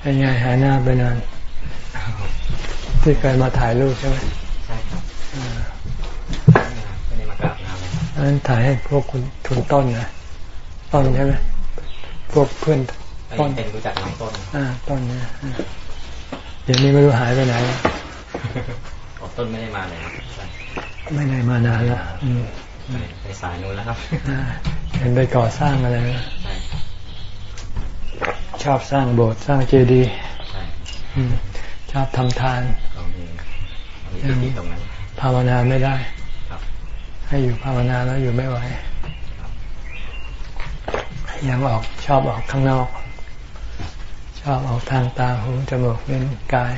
เป็นไงหายหน้าไปนานที่เคยมาถ่ายรูปใช่ไหมใช่ครับไม่ได้มากราบน้ำเลยอันนั้นถ่ายให้พวกคุณทุนต้นนะต้นใช่ไหมพวกเพื่อนต้นเป็นรู้จักน้องต้นอ่าต้นเนี่ยเดี๋ยวนี้ไม่รู้หายไปไหนต้นไม่ได้มาเลยไม่ได้มานานแล้วไปสายนู้นแล้วครับเห็นไปก่อสร้างอะไรช อบสร้างโบสถ์สร้างเจดีย์ชอบทำทานยังภาวนาไม่ได้ ให้อยู่ภาวนาแล้วอยู่ไม่ไหวยังออกชอบออกข้างนอก ชอบออกทางตาหูจมูกเล่นกาย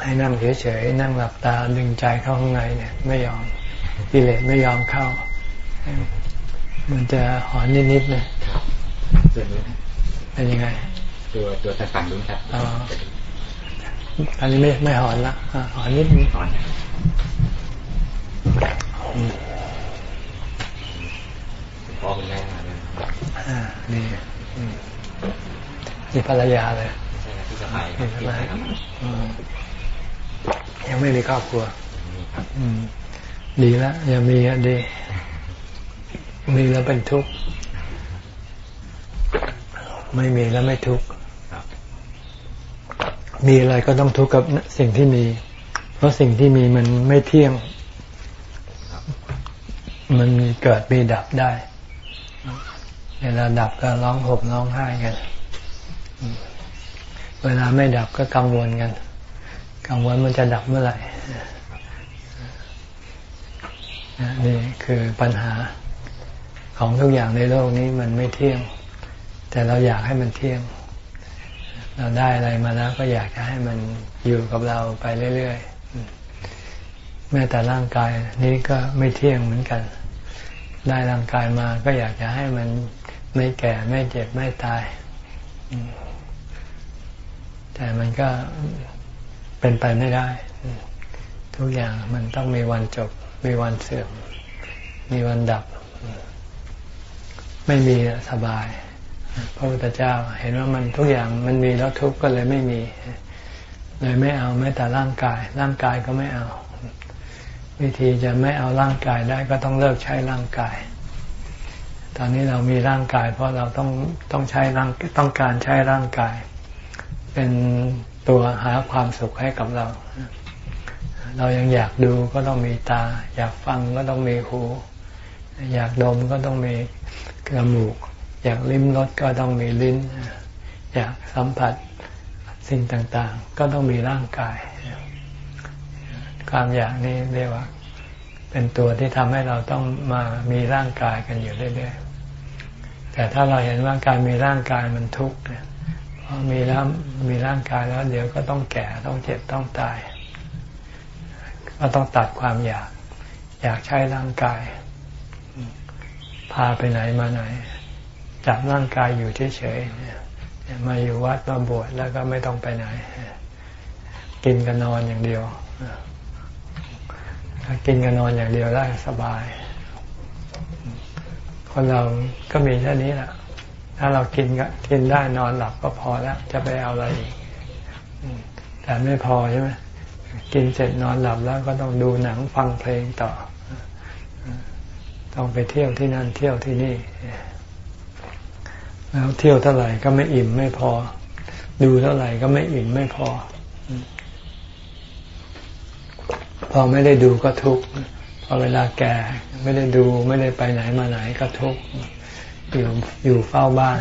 ให้นั่งเฉยๆนั่งหลับตาดึงใจเข้าข้างในเนี่ย ไม่ยอมกิเลสไม่ยอมเข้า มันจะหอนนิดๆเนี่ย เป็นยังไง ตัวตัวตะฝั่งนู้นครับอ๋ออันนี้ไม่ไม่หอนละหอนนิดนึงหอนพ่อคุณแม่มาเนี่ยอ่านี่นี่ภรรยาเลยใช่ที่จะไปยังไม่มีครอบครัวอืมดีแล้วอย่ามีอะดี มีแล้วเป็นทุกข์ ไม่มีแล้วไม่ทุกข์มีอะไรก็ต้องทุกข์กับสิ่งที่มี เพราะสิ่งที่มีมันไม่เที่ยง มันมีเกิดมีดับได้ เวลาดับก็ร้องห่มร้องไห้กัน เวลาไม่ดับก็กังวลกัน กังวลมันจะดับเมื่อไหร่นี่คือปัญหาของทุกอย่างในโลกนี้มันไม่เที่ยง แต่เราอยากให้มันเที่ยง เราได้อะไรมาแล้วก็อยากจะให้มันอยู่กับเราไปเรื่อยๆแม้แต่ร่างกายนี้ก็ไม่เที่ยงเหมือนกัน ได้ร่างกายมาก็อยากจะให้มันไม่แก่ไม่เจ็บไม่ตาย แต่มันก็เป็นไปไม่ได้ ทุกอย่างมันต้องมีวันจบ มีวันเสื่อม มีวันดับ ไม่มีสบาย พระพุทธเจ้าเห็นว่ามันทุกอย่างมันมีแล้วทุกก็เลยไม่มี เลยไม่เอาแม้แต่ร่างกาย ร่างกายก็ไม่เอา วิธีจะไม่เอาร่างกายได้ก็ต้องเลิกใช้ร่างกาย ตอนนี้เรามีร่างกาย เพราะเราต้องต้องใช้ร่างต้องการใช้ร่างกาย เป็นตัวหาความสุขให้กับเรา เรายังอยากดูก็ต้องมีตา อยากฟังก็ต้องมีหู อยากดมก็ต้องมีกระมูก อยากลิ้มรสก็ต้องมีลิ้น อยากสัมผัสสิ่งต่างๆ ก็ต้องมีร่างกาย ความอยากนี้เรียกว่า เป็นตัวที่ทำให้เราต้องมามีร่างกายกันอยู่เรื่อยๆ แต่ถ้าเราเห็นว่าการมีร่างกายมันทุกข์เพราะมีแล้วมีร่างกายแล้ว เดี๋ยวก็ต้องแก่ต้องเจ็บต้องตาย ก็ต้องตัดความอยาก อยากใช้ร่างกาย พาไปไหนมาไหน จับร่างกายอยู่เฉยๆมาอยู่วัดมาบวชแล้วก็ไม่ต้องไปไหน กินกันนอนอย่างเดียวถ้ากินกันนอนอย่างเดียวได้สบาย คนเราก็มีแค่นี้แหละถ้าเรากินก็กินได้นอนหลับก็พอแล้ว จะไปเอาอะไรอีกแต่ไม่พอใช่ไหมกินเสร็จนอนหลับแล้วก็ต้องดูหนังฟังเพลงต่อ ต้องไปเที่ยวที่นั่นเที่ยวที่นี่ แล้วเที่ยวเท่าไหร่ก็ไม่อิ่มไม่พอ ดูเท่าไหร่ก็ไม่อิ่มไม่พอ พอไม่ได้ดูก็ทุกข์พอเวลาแก่ไม่ได้ดูไม่ได้ไปไหนมาไหนก็ทุกข์อยู่อยู่เฝ้าบ้าน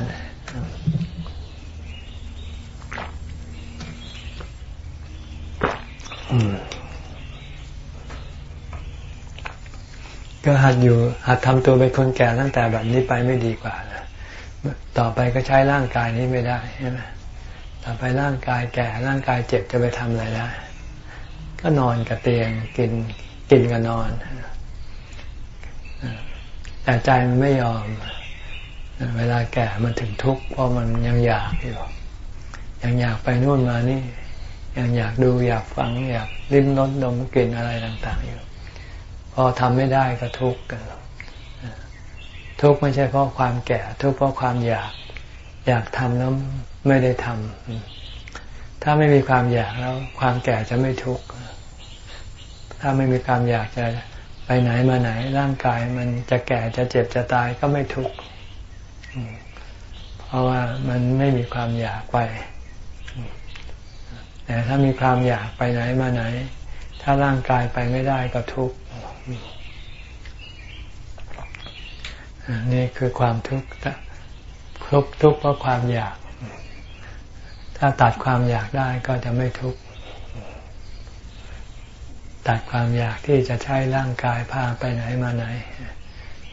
ก็หัดอยู่หัดทำตัวเป็นคนแก่ตั้งแต่แบบนี้ไปไม่ดีกว่านะ ต่อไปก็ใช้ร่างกายนี้ไม่ได้ใช่ไหมต่อไปร่างกายแก่ร่างกายเจ็บจะไปทำอะไรได้ ก็นอนกับเตียงกินกินกับนอน แต่ใจมันไม่ยอม เวลาแก่มันถึงทุกข์เพราะมันยังอยากอยู่ ยังอยากไปนู่นมานี่ ยังอยากดูอยากฟังอยากลิ้มรสดมกลิ่นอะไรต่าง ๆ อยู่ พอทำไม่ได้ก็ทุกข์กัน ทุกข์ไม่ใช่เพราะความแก่ ทุกข์เพราะความอยาก อยากทำแล้วไม่ได้ทำถ้าไม่มีความอยากแล้ว ความแก่จะไม่ทุกข์ถ้าไม่มีความอยากจะไปไหนมาไหน ร่างกายมันจะแก่จะเจ็บจะตายก็ไม่ทุกข์เพราะว่ามันไม่มีความอยากไปแต่ถ้ามีความอยากไปไหนมาไหน ถ้าร่างกายไปไม่ได้ก็ทุกข์ นี่คือความทุกข์ทุกทุกข์เพราะความอยาก ถ้าตัดความอยากได้ก็จะไม่ทุกข์ตัดความอยากที่จะใช้ร่างกายพาไปไหนมาไหน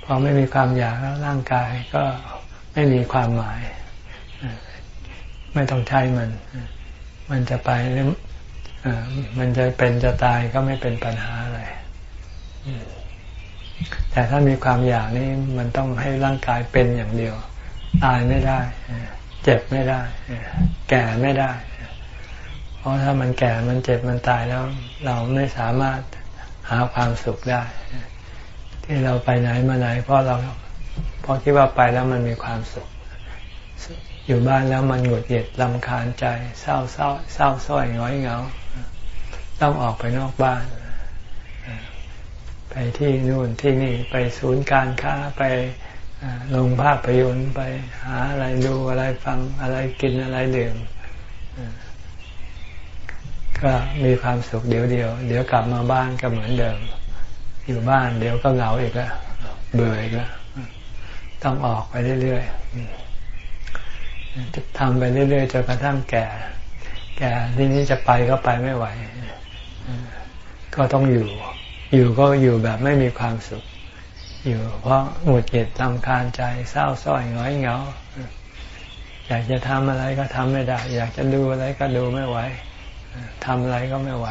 พอไม่มีความอยากแล้วร่างกายก็ไม่มีความหมาย ไม่ต้องใช้มัน มันจะไปหรือมันจะเป็นจะตายก็ไม่เป็นปัญหาอะไร แต่ถ้ามีความอยากนี่มันต้องให้ร่างกายเป็นอย่างเดียว ตายไม่ได้ เจ็บไม่ได้ แก่ไม่ได้ เพราะถ้ามันแก่มันเจ็บมันตายแล้ว เราไม่สามารถหาความสุขได้ ที่เราไปไหนมาไหน เพราะเราเพราะคิดว่าไปแล้วมันมีความสุข อยู่บ้านแล้วมันหงุดหงิดลำคาญใจ เศร้าเศร้าเศร้าส้อยง้อยเหงา ต้องออกไปนอกบ้าน ไปที่นู่นที่นี่ไปศูนย์การค้าไปลงภาพยนตร์ไปหาอะไรดูอะไรฟังอะไรกินอะไรดื่มก็มีความสุขเดี๋ยวเดียว เดี๋ยวกลับมาบ้านก็เหมือนเดิม อยู่บ้านเดี๋ยวก็เหงาอีกแล้วเบื่ออีกแล้วต้องออกไปเรื่อยๆจะทำไปเรื่อยๆจนกระทั่งแก่ แก่ที่นี้จะไปก็ไปไม่ไหว ก็ต้องอยู่ อยู่ก็อยู่แบบไม่มีความสุข อยู่เพราะหงุดหงิดลำคาญใจเศร้าส้อยง้อยเหงาอยากจะทำอะไรก็ทำไม่ได้ อยากจะดูอะไรก็ดูไม่ไหวทำอะไรก็ไม่ไหว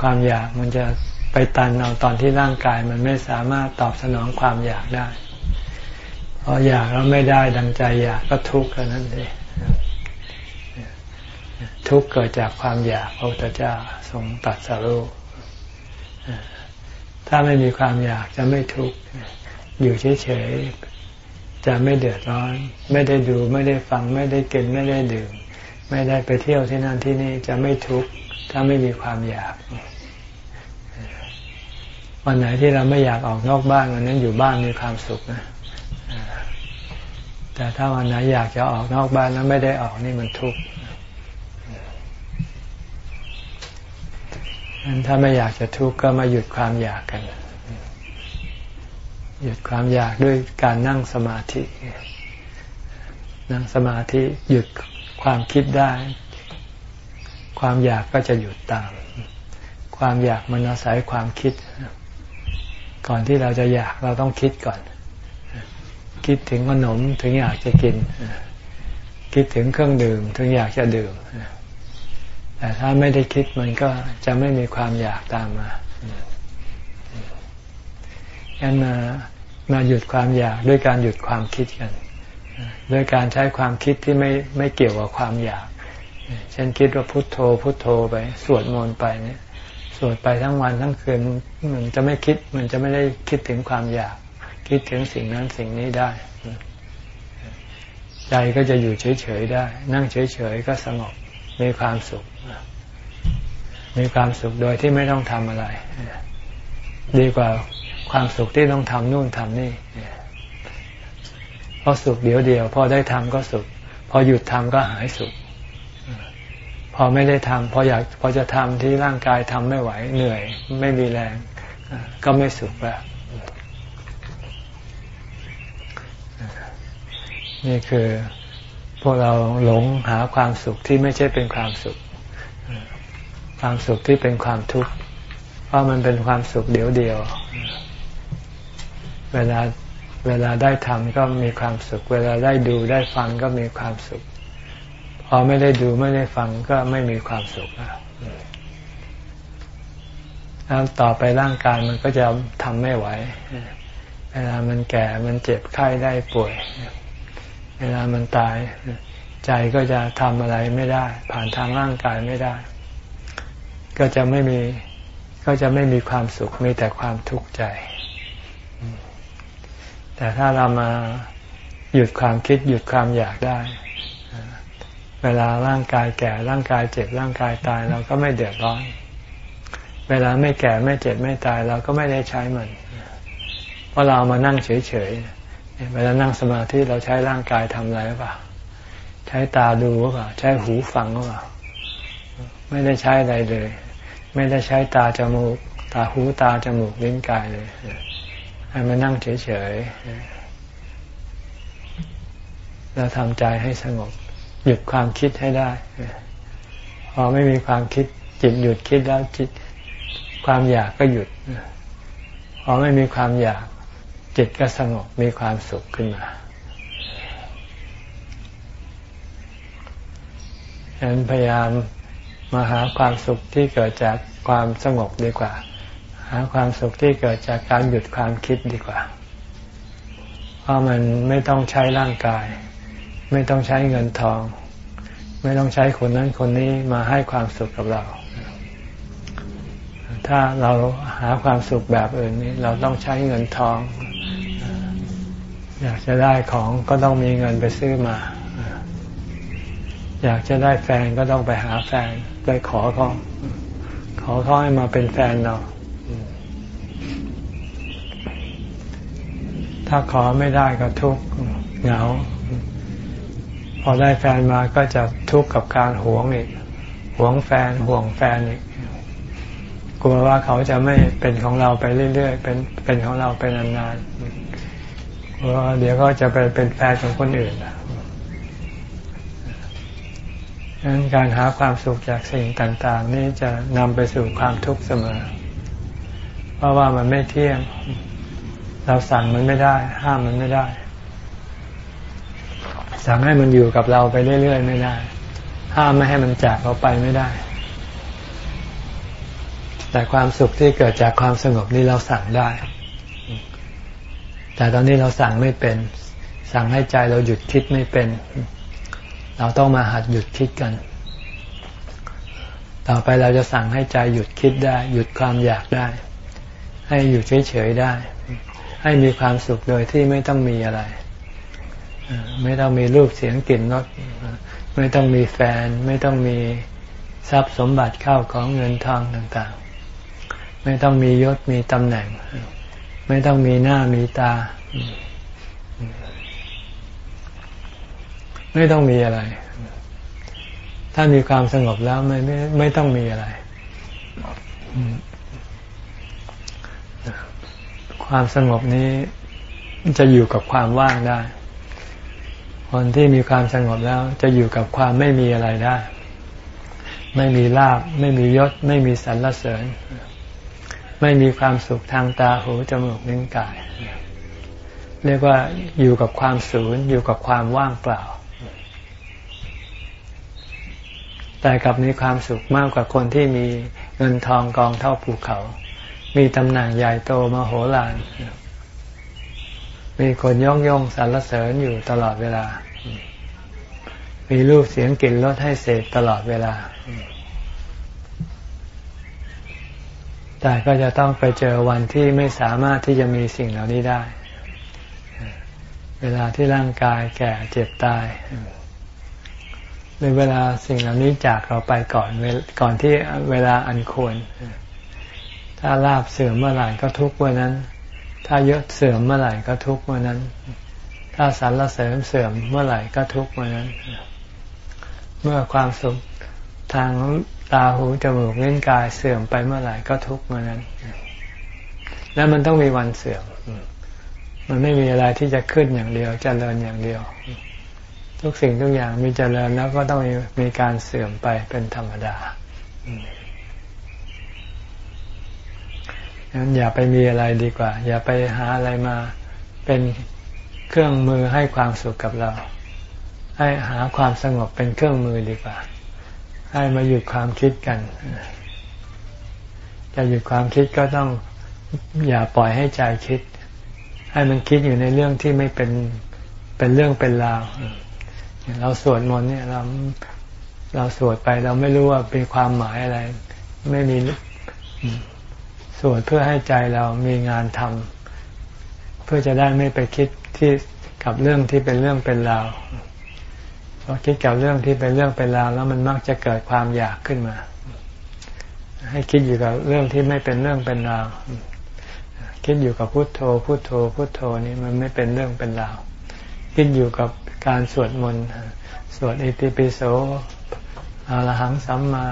ความอยากมันจะไปตันเอาตอนที่ร่างกายมันไม่สามารถตอบสนองความอยากได้พออยากแล้วไม่ได้ดังใจอยากก็ทุกข์แค่นั้นเองทุกข์เกิดจากความอยากพระพุทธเจ้า ทรงตัดสรุถ้าไม่มีความอยากจะไม่ทุกข์อยู่เฉยๆจะไม่เดือดร้อน ไม่ได้ดูไม่ได้ฟัง ไม่ได้กินไม่ได้ดื่ม ไม่ได้ไปเที่ยวที่นั่นที่นี่จะไม่ทุกข์ถ้าไม่มีความอยาก วันไหนที่เราไม่อยากออกนอกบ้านวันนั้นอยู่บ้านมีความสุขนะแต่ถ้าวันไหนอยากจะออกนอกบ้านแล้วไม่ได้ออกนี่มันทุกข์ ถ้าไม่อยากจะทุกข์ก็มาหยุดความอยากกัน หยุดความอยากด้วยการนั่งสมาธิ นั่งสมาธิหยุดความคิดได้ ความอยากก็จะหยุดตาม ความอยากมันอาศัยความคิด ก่อนที่เราจะอยากเราต้องคิดก่อน คิดถึงขนมถึงอยากจะกิน คิดถึงเครื่องดื่มถึงอยากจะดื่ม แต่ถ้าไม่ได้คิดมันก็จะไม่มีความอยากตามมางั้นมามาหยุดความอยากด้วยการหยุดความคิดกัน ด้วยการใช้ความคิดที่ไม่ไม่เกี่ยวกับความอยากเช่นคิดว่าพุทโธ พุทโธไปสวดมนต์ไปเนี่ย สวดไปทั้งวันทั้งคืนมันจะไม่คิด มันจะไม่ได้คิดถึงความอยาก คิดถึงสิ่งนั้นสิ่งนี้ได้ ใจก็จะอยู่เฉยๆได้ นั่งเฉยๆก็สงบ มีความสุข มีความสุขโดยที่ไม่ต้องทำอะไร ดีกว่าความสุขที่ต้องทำนู่นทำนี่เพราะสุขเดียวเดียวพอได้ทำก็สุข พอหยุดทำก็หายสุข พอไม่ได้ทำพออยากพอจะทำที่ร่างกายทำไม่ไหว เหนื่อย ไม่มีแรง ก็ไม่สุขแล้วนี่คือ พวกเราหลงหาความสุขที่ไม่ใช่เป็นความสุข ความสุขที่เป็นความทุกข์เพราะมันเป็นความสุขเดียวเดียว เวลาเวลาได้ทำก็มีความสุข เวลาได้ดูได้ฟังก็มีความสุข พอไม่ได้ดูไม่ได้ฟังก็ไม่มีความสุขแล้วต่อไปร่างกายมันก็จะทำไม่ไหว เวลามันแก่มันเจ็บไข้ได้ป่วย เวลามันตาย ใจก็จะทำอะไรไม่ได้ ผ่านทางร่างกายไม่ได้ ก็จะไม่มีก็จะไม่มีความสุขมีแต่ความทุกข์ใจ แต่ถ้าเรามาหยุดความคิดหยุดความอยากได้ เวลาร่างกายแก่ร่างกายเจ็บร่างกายตายเราก็ไม่เดือดร้อน เวลาไม่แก่ไม่เจ็บไม่ตายเราก็ไม่ได้ใช้มัน เพราะเรามานั่งเฉยๆ เวลานั่งสมาธิเราใช้ร่างกายทำอะไรหรือเปล่า ใช้ตาดูหรือเปล่า ใช้หูฟังหรือเปล่า ไม่ได้ใช้อะไรเลย ไม่ได้ใช้ตาจมูก ตาหูตาจมูกลิ้นกายเลยให้มานั่งเฉยๆเราทำใจให้สงบ หยุดความคิดให้ได้ พอไม่มีความคิดจิตหยุดคิดแล้วจิตความอยากก็หยุด พอไม่มีความอยาก จิตก็สงบมีความสุขขึ้นมาฉะนั้นพยายามมาหาความสุขที่เกิดจากความสงบดีกว่า หาความสุขที่เกิดจากการหยุดความคิดดีกว่า เพราะมันไม่ต้องใช้ร่างกาย ไม่ต้องใช้เงินทอง ไม่ต้องใช้คนนั้นคนนี้มาให้ความสุขกับเรา ถ้าเราหาความสุขแบบอื่นนี้ เราต้องใช้เงินทอง อยากจะได้ของก็ต้องมีเงินไปซื้อมา อยากจะได้แฟนก็ต้องไปหาแฟนไปขอเขาขอเขาให้มาเป็นแฟนเรา ถ้าขอไม่ได้ก็ทุกข์เหงา พอได้แฟนมาก็จะทุกข์กับการหวงอีกหวงแฟนห่วงแฟนอีก กลัวว่าเขาจะไม่เป็นของเราไปเรื่อยๆ เป็นเป็นของเราไปนานๆเพราะเดี๋ยวก็จะไปเป็นแฟนของคนอื่นดังนั้นการหาความสุขจากสิ่งต่าง ๆ นี่จะนำไปสู่ความทุกข์เสมอ เพราะว่ามันไม่เที่ยง เราสั่งมันไม่ได้ ห้ามมันไม่ได้ สั่งให้มันอยู่กับเราไปเรื่อยๆ ไม่ได้ ห้ามไม่ให้มันจากเราไปไม่ได้ แต่ความสุขที่เกิดจากความสงบนี่เราสั่งได้ แต่ตอนนี้เราสั่งไม่เป็น สั่งให้ใจเราหยุดคิดไม่เป็น เราต้องมาหัดหยุดคิดกัน ต่อไปเราจะสั่งให้ใจหยุดคิดได้ หยุดความอยากได้ ให้อยู่เฉยๆได้ ให้มีความสุขโดยที่ไม่ต้องมีอะไร ไม่ต้องมีรูปเสียงกลิ่นรสไม่ต้องมีแฟน ไม่ต้องมีทรัพย์สมบัติเข้าของเงินทองต่างๆ ไม่ต้องมียศมีตำแหน่ง ไม่ต้องมีหน้ามีตา ไม่ต้องมีอะไร ถ้ามีความสงบแล้วไม่ไม่ไม่ต้องมีอะไร ความสงบนี้จะอยู่กับความว่างได้ คนที่มีความสงบแล้วจะอยู่กับความไม่มีอะไรได้ ไม่มีลาบ ไม่มียศ ไม่มีสรรเสริญ ไม่มีความสุขทางตาหูจมูกนิ้วกาย เรียกว่าอยู่กับความศูนย์อยู่กับความว่างเปล่า แต่กับมีความสุขมากกว่าคนที่มีเงินทองกองเท่าภูเขา มีตำแหน่งใหญ่โตมโหฬารมีคนย่องย่องสรรเสริญอยู่ตลอดเวลา มีรูปเสียงกลิ่นรสให้เสพตลอดเวลา แต่ก็จะต้องไปเจอวันที่ไม่สามารถที่จะมีสิ่งเหล่านี้ได้ เวลาที่ร่างกายแก่เจ็บตายในเวลาสิ่งเหล่านี้จากเราไปก่อนก่อนที่เวลาอันควร ถ้าลาบเสื่อมเมื่อไหร่ก็ทุกเมื่อนั้น ถ้ายศเสื่อมเมื่อไหร่ก็ทุกเมื่อนั้น ถ้าสรรเสริมเสื่อมเมื่อไหร่ก็ทุกเมื่อนั้น เมื่อความสุขทางาหูจมูกเล่นกายเสื่อมไปเมื่อไหร่ก็ทุกเมื่อนั้น แล้วมันต้องมีวันเสื่อม มันไม่มีอะไรที่จะขึ้นอย่างเดียวจเจริญอย่างเดียว ทุกสิ่งทุกอย่างมีเจริญแล้วก็ต้องมีการเสื่อมไปเป็นธรรมดางั้นอย่าไปมีอะไรดีกว่า อย่าไปหาอะไรมาเป็นเครื่องมือให้ความสุขกับเรา ให้หาความสงบเป็นเครื่องมือดีกว่า ให้มาหยุดความคิดกัน จะหยุดความคิดก็ต้องอย่าปล่อยให้ใจคิด ให้มันคิดอยู่ในเรื่องที่ไม่เป็นเป็นเรื่องเป็นราวเราสวดมนต์เนี่ยเราเราสวดไปเราไม่รู้ว่าเป็นความหมายอะไร ไม่มีสวดเพื่อให้ใจเรามีงานทำเพื่อจะได้ไม่ไปคิดที่กับเรื่องที่เป็นเรื่องเป็นราว พอคิดกับเรื่องที่เป็นเรื่องเป็นราวแล้วมันมักจะเกิดความอยากขึ้นมา ให้คิดอยู่กับเรื่องที่ไม่เป็นเรื่องเป็นราวคิดอยู่กับพุโทโธพุโทโธพุโทโธนี่มันไม่เป็นเรื่องเป็นราวคิดอยู่กับการสวดมนต์สวดอิติปิโสอรหังสัมมา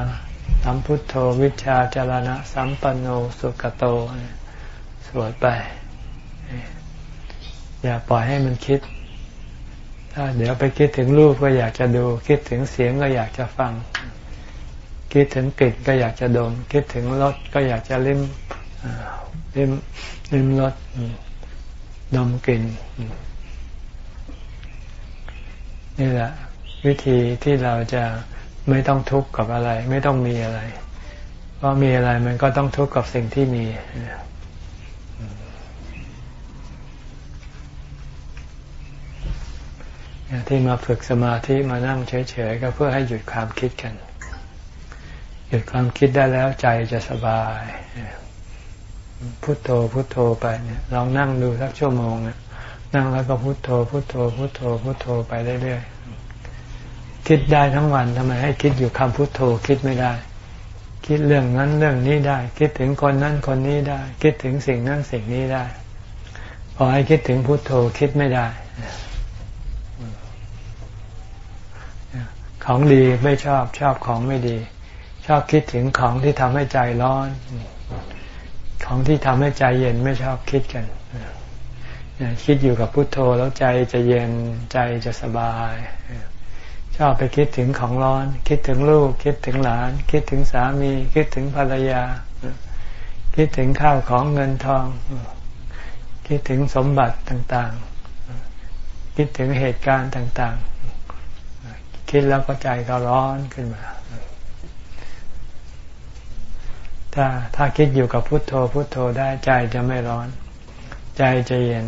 สัมพุทโธวิชาจารณะ สัมปันโนสุกโต สวดไป อย่าปล่อยให้มันคิด ถ้าเดี๋ยวไปคิดถึงรูปก็อยากจะดู คิดถึงเสียงก็อยากจะฟัง คิดถึงกลิ่นก็อยากจะดม คิดถึงรสก็อยากจะลิ้มลิ้มลิ้มรสดมกลิ่นนี่แหละ วิธีที่เราจะไม่ต้องทุกข์กับอะไร ไม่ต้องมีอะไร เพราะมีอะไรมันก็ต้องทุกข์กับสิ่งที่มี ที่มาฝึกสมาธิมานั่งเฉยๆก็เพื่อให้หยุดความคิดกัน หยุดความคิดได้แล้วใจจะสบาย พุโทโธพุโทโธไปเนี่ยลองนั่งดูสักชั่วโมงนั่งแล้วก็พุโทโธพุโทโธพุโทโธพุโทโธไปเรื่อยๆคิดได้ทั้งวันทำไมให้คิดอยู่คำพุโทโธคิดไม่ได้ คิดเรื่องนั้นเรื่องนี้ได้ คิดถึงคนนั้นคนนี้ได้ คิดถึงสิ่งนั้นสิ่งนี้ได้ พอให้คิดถึงพุโทโธคิดไม่ได้ ของดีไม่ชอบชอบของไม่ดี ชอบคิดถึงของที่ทำให้ใจร้อน ของที่ทำให้ใจเย็นไม่ชอบคิดกันคิดอยู่กับพุทโธแล้วใจจะเย็นใจจะสบาย ชอบไปคิดถึงของร้อน คิดถึงลูก คิดถึงหลาน คิดถึงสามี คิดถึงภรรยา คิดถึงข้าวของเงินทอง คิดถึงสมบัติต่างๆ คิดถึงเหตุการณ์ต่างๆ คิดแล้วก็ใจก็ร้อนขึ้นมา ถ้าถ้าคิดอยู่กับพุทโธ พุทโธได้ใจจะไม่ร้อน ใจจะเย็น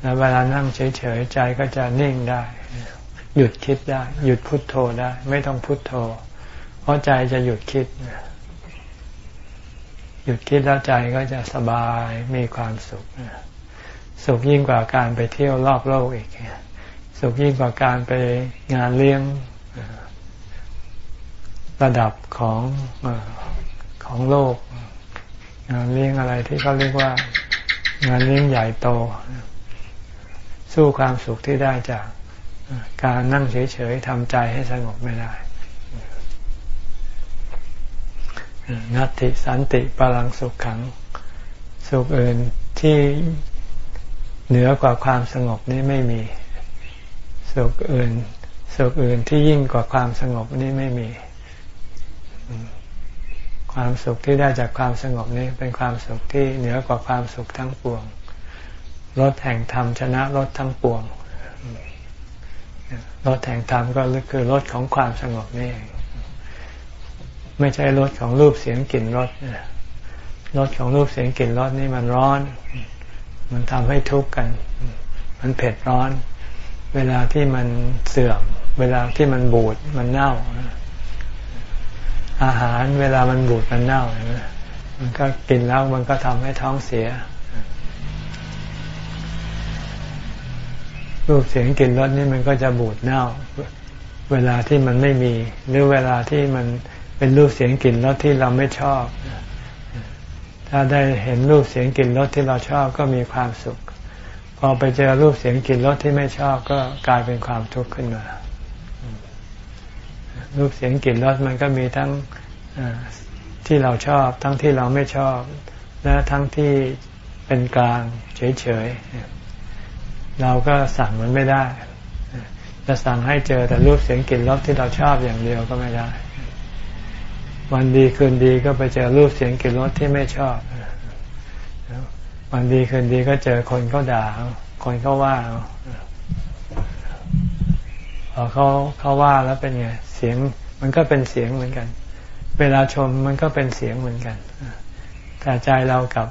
แล้วเวลานั่งเฉยๆใจก็จะนิ่งได้ หยุดคิดได้ หยุดพุดโทโธได้ ไม่ต้องพุโทโธ เพราะใจจะหยุดคิด หยุดคิดแล้วใจก็จะสบายมีความสุข สุขยิ่งกว่าการไปเที่ยวรอบโลกอีก สุขยิ่งกว่าการไปงานเลี้ยงระดับของของโลก งานเลี้ยงอะไรที่เขาเรียกว่างานเลี้ยงใหญ่โต สู้ความสุขที่ได้จากการนั่งเฉยๆทำใจให้สงบไม่ได้นัตติสันติปรังสุขขัง สุขอื่นที่เหนือกว่าความสงบนี้ไม่มี สุขอื่น สุขอื่นที่ยิ่งกว่าความสงบนี้ไม่มี ความสุขที่ได้จากความสงบนี้เป็นความสุขที่เหนือกว่าความสุขทั้งปวงรถแห่งธรรมชนะรถทั้งปวงรถแห่งธรรมก็คือรถของความสงบนี่เองไม่ใช่รถของรูปเสียงกลิ่นรสรถของรูปเสียงกลิ่นรสนี่มันร้อน มันทำให้ทุกข์กัน มันเผ็ดร้อน เวลาที่มันเสื่อม เวลาที่มันบูดมันเน่า อาหารเวลามันบูดมันเน่ามันก็กินแล้วมันก็ทำให้ท้องเสีย รูปเสียงกลิ่นรสนี่มันก็จะบูดเน่า เวลาที่มันไม่มี หรือเวลาที่มันเป็นรูปเสียงกลิ่นรสที่เราไม่ชอบ ถ้าได้เห็นรูปเสียงกลิ่นรสที่เราชอบก็มีความสุข พอไปเจอรูปเสียงกลิ่นรสที่ไม่ชอบก็กลายเป็นความทุกข์ขึ้นมา รูปเสียงกลิ่นรสมันก็มีทั้งที่เราชอบ ทั้งที่เราไม่ชอบ และทั้งที่เป็นกลางเฉยๆเราก็สั่งมันไม่ได้ จะสั่งให้เจอแต่รูปเสียงกลิ่นรสที่เราชอบอย่างเดียวก็ไม่ได้ วันดีคืนดีก็ไปเจอรูปเสียงกลิ่นรสที่ไม่ชอบ วันดีคืนดีก็เจอคนเขาด่า คนเขาว่าพอเขาเขาว่าแล้วเป็นไง เสียงมันก็เป็นเสียงเหมือนกัน เวลาชมมันก็เป็นเสียงเหมือนกันแต่ใจเรากับ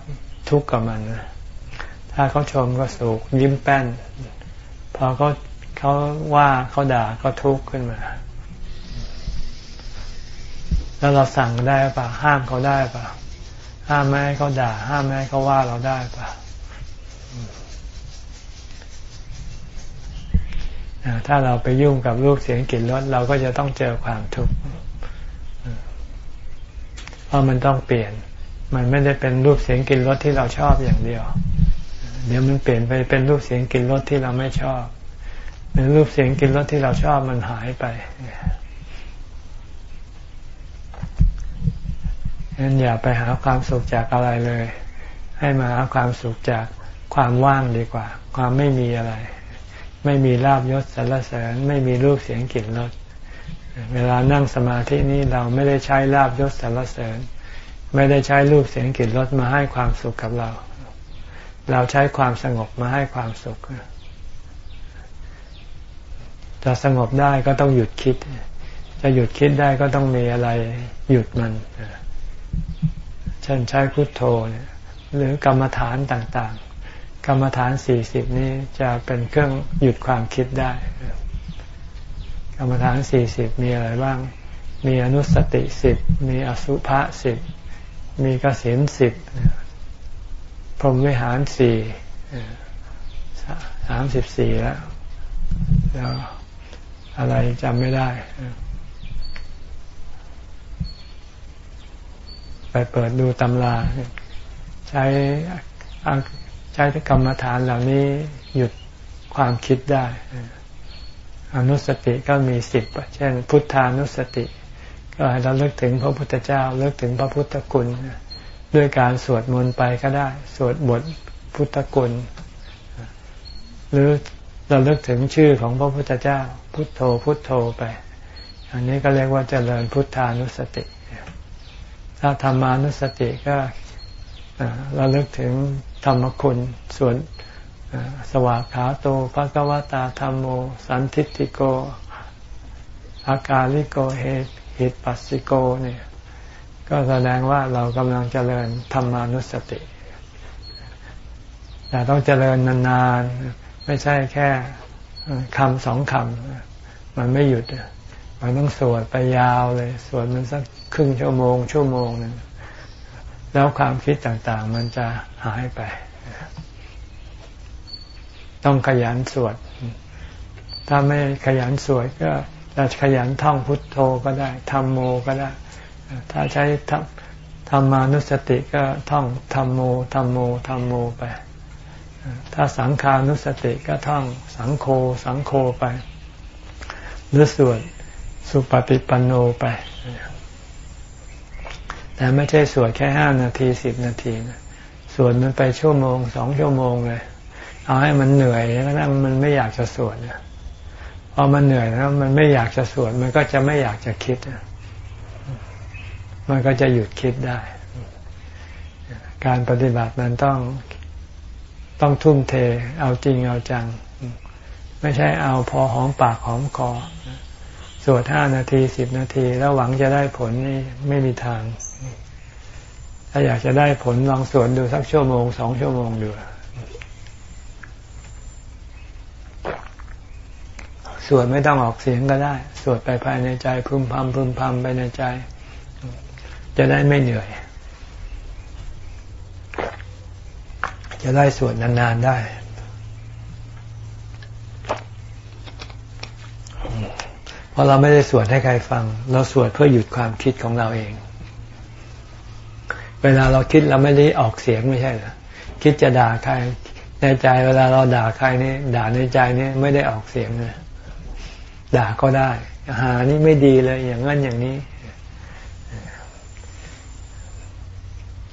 ทุกข์กับมันถ้าเขาชมก็สุขยิ้มแป้น พอเขาเขาว่าเขาด่าก็ทุกข์ขึ้นมา แล้วเราสั่งได้ป่ะห้ามเขาได้ป่ะ ห้ามไม่ให้เขาด่า ห้ามไม่ให้เขาว่าเราได้ป่ะถ้าเราไปยุ่งกับรูปเสียงกลิ่นรสเราก็จะต้องเจอความทุกข์เพราะมันต้องเปลี่ยน มันไม่ได้เป็นรูปเสียงกลิ่นรสที่เราชอบอย่างเดียว เดี๋ยวมันเปลี่ยนไปเป็นรูปเสียงกลิ่นรสที่เราไม่ชอบหรือรูปเสียงกลิ่นรสที่เราชอบมันหายไป งั้นอย่าไปหาความสุขจากอะไรเลย ให้มาหาความสุขจากความว่างดีกว่า ความไม่มีอะไร ไม่มีลาบยศสรรเสริญ ไม่มีรูปเสียงกลิ่นรสเวลานั่งสมาธินี้เราไม่ได้ใช้ลาบยศสรรเสริญ ไม่ได้ใช้รูปเสียงกลิ่นรสมาให้ความสุขกับเรา เราใช้ความสงบมาให้ความสุขจะสงบได้ก็ต้องหยุดคิด จะหยุดคิดได้ก็ต้องมีอะไรหยุดมันเช่นใช้พุทโธเนี่ยหรือกรรมฐานต่างๆ กรรมฐานสี่สิบนี้จะเป็นเครื่องหยุดความคิดได้ กรรมฐานสี่สิบมีอะไรบ้าง มีอนุสติสิบมีอสุภะสิบมีกสินสิบพรหมวิหารสี่สามสิบสี่แล้ว แล้วอะไรจำไม่ได้ ไปเปิดดูตำรา ใช้ใช้กรรมฐานเหล่านี้หยุดความคิดได้ อนุสติก็มีสิบเช่น พุทธานุสติ ก็ให้เราเลิกถึงพระพุทธเจ้าเลิกถึงพระพุทธคุณด้วยการสวดมนต์ไปก็ได้ สวดบทพุทธคุณหรือเราเลิกถึงชื่อของพระพุทธเจ้า พุทโธพุทโธไป อันนี้ก็เรียกว่าเจริญพุทธานุสติ ถ้าธรรมานุสติก็เราเลิกถึงธรรมคุณส่วนสวากขาโตภะกวตาธรรมโม สันทิติโก อากาลิโกเหตหิตปัสสิโกเนี่ยก็แสดงว่าเรากำลังเจริญธรรมานุสติ แต่ต้องเจริญนานๆ ไม่ใช่แค่คำสองคำมันไม่หยุด มันต้องสวดไปยาวเลย สวดมันสักครึ่งชั่วโมง ชั่วโมงหนึ่งแล้วความคิดต่างๆ มันจะหายไป ต้องขยันสวด ถ้าไม่ขยันสวดก็จะขยันท่องพุทโธก็ได้ทำโมก็ได้ ถ้าใช้ทำธรรมานุสติก็ท่องธรรมโมธรรมโมธรรมโมไป ถ้าสังขานุสติก็ท่องสังโฆสังโฆไป หรือสวด สุปฏิปันโนไป แต่ไม่ใช่สวดแค่ห้านาทีสิบนาทีนะสวดมันไปชั่วโมงสองชั่วโมงเลย เอาให้มันเหนื่อยแล้วนมันไม่อยากจะสวดนะพอมันเหนื่อยแล้วมันไม่อยากจะสวด มันก็จะไม่อยากจะคิดมันก็จะหยุดคิดได้ การปฏิบัติมันต้องต้องทุ่มเท เอาจริงเอาจัง ไม่ใช่เอาพอหอมปากหอมคอ สวดห้านาทีสิบนาที แล้วหวังจะได้ผลนี่ไม่มีทาง ถ้าอยากจะได้ผลลองสวดดูสักชั่วโมงสองชั่วโมงดูสวดไม่ต้องออกเสียงก็ได้ สวดไปภายในใจพึมพำพึมพำไปในใจ จะได้ไม่เหนื่อย จะได้สวดนานๆได้ ราะเราไม่ได้สวดให้ใครฟัง เราสวดเพื่อหยุดความคิดของเราเอง เวลาเราคิดเราไม่ได้ออกเสียงไม่ใช่เหรอคิดจะด่าใคร ในใจเวลาเราด่าใครนี่ด่าในใจนี่ไม่ได้ออกเสียงเลยด่าก็ได้หานี่ไม่ดีเลยอย่างนั้นอย่างนี้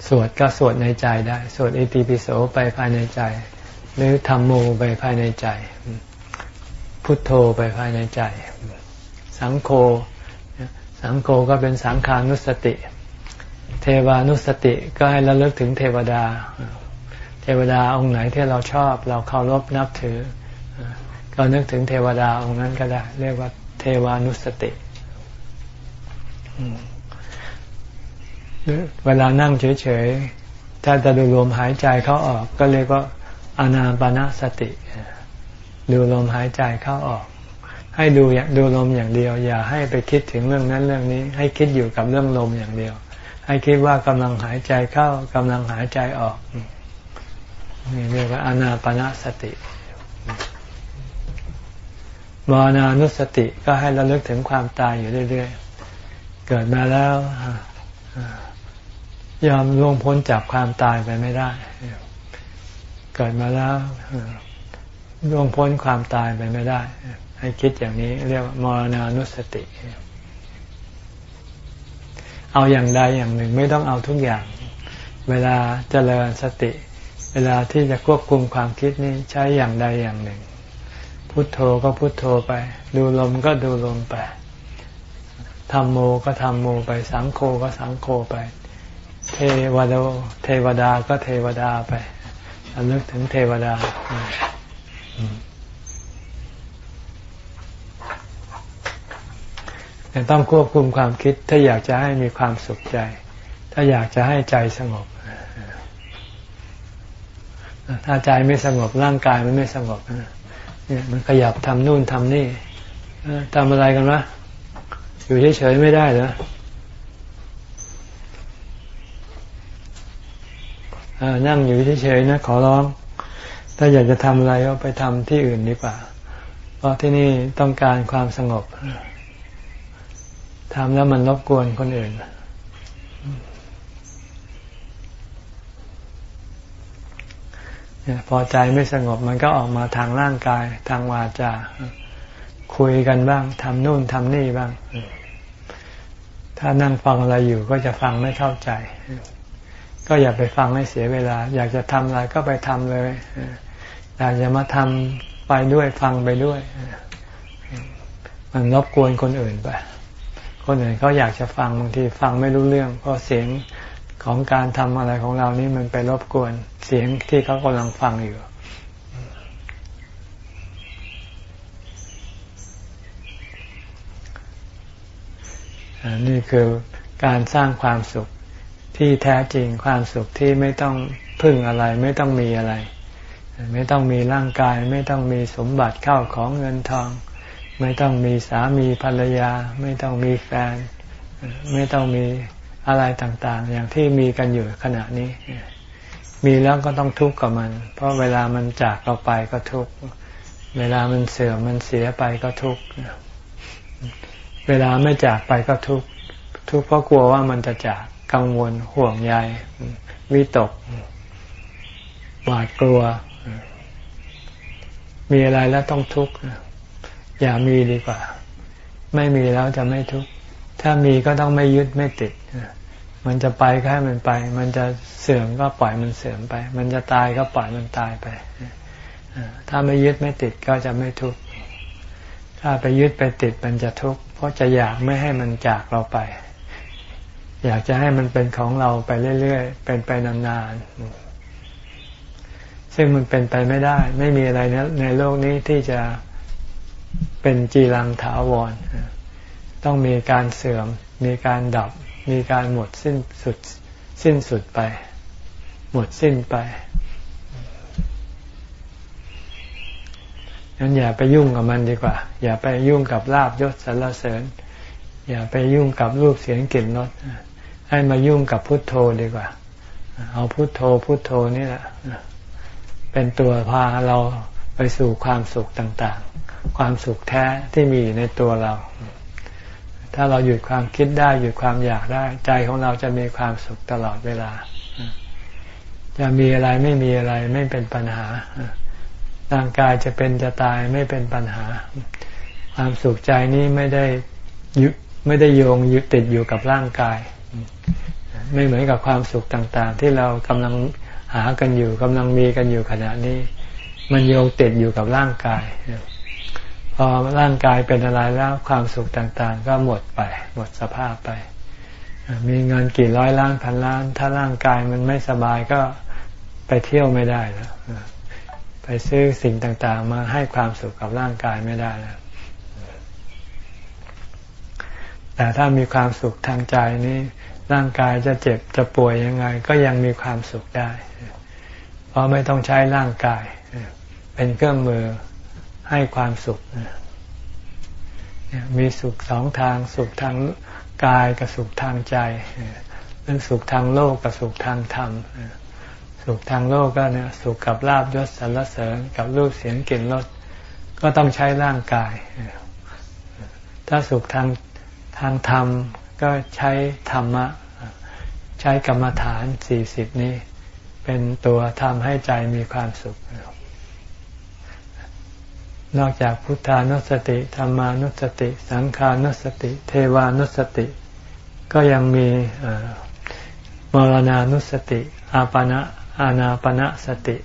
สวดก็สวดในใจได้ สวดอิติปิโสไปภายในใจ หรือทำโมไปภายในใจ พุทโธไปภายในใจ สังโฆสังโฆก็เป็นสังขานุสติ เทวานุสติก็ให้ระลึกถึงเทวดา เทวดาองค์ไหนที่เราชอบเราเคารพนับถือ ก็นึกถึงเทวดาองค์นั้นก็ได้ เรียกว่าเทวานุสติเวลานั่งเฉยๆ ถ้าจะดูลมหายใจเข้าออก ก็เรียกว่าอนาปนาสติ ดูลมหายใจเข้าออก ให้ดูอย่างดูลมอย่างเดียว อย่าให้ไปคิดถึงเรื่องนั้นเรื่องนี้ ให้คิดอยู่กับเรื่องลมอย่างเดียว ให้คิดว่ากำลังหายใจเข้ากำลังหายใจออกนี่เรียกว่าอนาปนาสติมรณานุสติก็ให้ระลึกถึงความตายอยู่เรื่อยๆ เกิดมาแล้วยอมล่วงพ้นจากความตายไปไม่ได้ เกิดมาแล้วล่วงพ้นความตายไปไม่ได้ ให้คิดอย่างนี้เรียกมรณานุสติ เอาอย่างใดอย่างหนึ่งไม่ต้องเอาทุกอย่าง เวลาเจริญสติ เวลาที่จะควบคุมความคิดนี้ใช้อย่างใดอย่างหนึ่ง พุทโธก็พุทโธไป ดูลมก็ดูลมไปทำโมก็ทำโมไป สังโฆก็สังโฆไป เทวดาเทวดาก็เทวดาไประลึกถึงเทวดา แต่ต้องควบคุมความคิดถ้าอยากจะให้มีความสุขใจ ถ้าอยากจะให้ใจสงบ ถ้าใจไม่สงบร่างกายมันไม่สงบเนี่ยมันขยับทำนู่นทำนี่ทำอะไรกันวะอยู่เฉยๆไม่ได้เหรอนั่งอยู่เฉยๆนะขอร้อง ถ้าอยากจะทำอะไรก็ไปทำที่อื่นดีกว่า เพราะที่นี่ต้องการความสงบ ทำแล้วมันรบกวนคนอื่น พอใจไม่สงบมันก็ออกมาทางร่างกายทางวาจา คุยกันบ้างทำนู่นทำนี่บ้าง ถ้านั่งฟังอะไรอยู่ก็จะฟังไม่เข้าใจ ก็อย่าไปฟังให้เสียเวลา อยากจะทำอะไรก็ไปทำเลยอยากจะมาทำไปด้วยฟังไปด้วย มันรบกวนคนอื่นไป คนอื่นเขาอยากจะฟังบางทีฟังไม่รู้เรื่อง เพราะเสียงของการทำอะไรของเรานี่มันไปรบกวนเสียงที่เขากำลังฟังอยู่นี่คือการสร้างความสุขที่แท้จริงความสุขที่ไม่ต้องพึ่งอะไร ไม่ต้องมีอะไร ไม่ต้องมีร่างกาย ไม่ต้องมีสมบัติเข้าของเงินทอง ไม่ต้องมีสามีภรรยา ไม่ต้องมีแฟน ไม่ต้องมีอะไรต่างๆ อย่างที่มีกันอยู่ขณะนี้ มีแล้วก็ต้องทุกข์กับมัน เพราะเวลามันจากเราไปก็ทุกข์เวลามันเสื่อมมันเสียไปก็ทุกข์เวลาไม่จากไปก็ทุกข์ทุกข์เพราะกลัวว่ามันจะจากกังวลห่วงใยวิตกหวาดกลัว มีอะไรแล้วต้องทุกข์ อย่ามีดีกว่า ไม่มีแล้วจะไม่ทุกข์ถ้ามีก็ต้องไม่ยึดไม่ติด มันจะไปก็ให้มันไป มันจะเสื่อมก็ปล่อยมันเสื่อมไป มันจะตายก็ปล่อยมันตายไปถ้าไม่ยึดไม่ติดก็จะไม่ทุกข์ถ้าไปยึดไปติดมันจะทุกข์เพราะจะอยากไม่ให้มันจากเราไป อยากจะให้มันเป็นของเราไปเรื่อยๆเป็นไปนานๆซึ่งมันเป็นไปไม่ได้ ไม่มีอะไรในโลกนี้ที่จะ เป็นจีรังถาวร ต้องมีการเสื่อม มีการดับ มีการหมดสิ้นสุดสิ้นสุดไป หมดสิ้นไปงั้นอย่าไปยุ่งกับมันดีกว่า อย่าไปยุ่งกับลาบยศสรรเสริญ อย่าไปยุ่งกับรูปเสียงกลิ่นรสให้มายุ่งกับพุทโธดีกว่า เอาพุทโธพุทโธนี่แหละเป็นตัวพาเราไปสู่ความสุขต่างๆ ความสุขแท้ที่มีอยู่ในตัวเรา ถ้าเราหยุดความคิดได้หยุดความอยากได้ ใจของเราจะมีความสุขตลอดเวลา จะมีอะไรไม่มีอะไรไม่เป็นปัญหาร่างกายจะเป็นจะตายไม่เป็นปัญหา ความสุขใจนี้ไม่ได้ยึไม่ได้โยงยึดติดอยู่กับร่างกาย ไม่เหมือนกับความสุขต่างๆ ที่เรากำลังหากันอยู่กำลังมีกันอยู่ขณะนี้ มันโยงติดอยู่กับร่างกาย พอร่างกายเป็นอะไรแล้วความสุขต่างๆ ก็หมดไป หมดสภาพไป มีเงินกี่ร้อยล้านพันล้าน ถ้าร่างกายมันไม่สบายก็ไปเที่ยวไม่ได้แล้วไปซื้อสิ่งต่างๆ มาให้ความสุขกับร่างกายไม่ได้แล้วแต่ถ้ามีความสุขทางใจนี้ร่างกายจะเจ็บจะป่วยยังไง ก็ยังมีความสุขได้ เพราะไม่ต้องใช้ร่างกาย เป็นเครื่องมือ ให้ความสุขมีสุขสองทางสุขทางกายกับสุขทางใจเรื่อสุขทางโลกกับสุขทางธรรมสุขทางโลกก็เนี่ยสุขกับลาบยศสรรเสริญกับรูปเสียงกลิ่นรสก็ต้องใช้ร่างกาย ถ้าสุขทางทางธรรมก็ใช้ธรรมะ ใช้กรรมฐานสี่สิบนี้ เป็นตัวทำให้ใจมีความสุข นอกจากพุทธานุสติธรรมานุสติ สังขานุสติ เทวานุสติ ก็ยังมีมรณานุสติ อาปณะอานาปณะสติ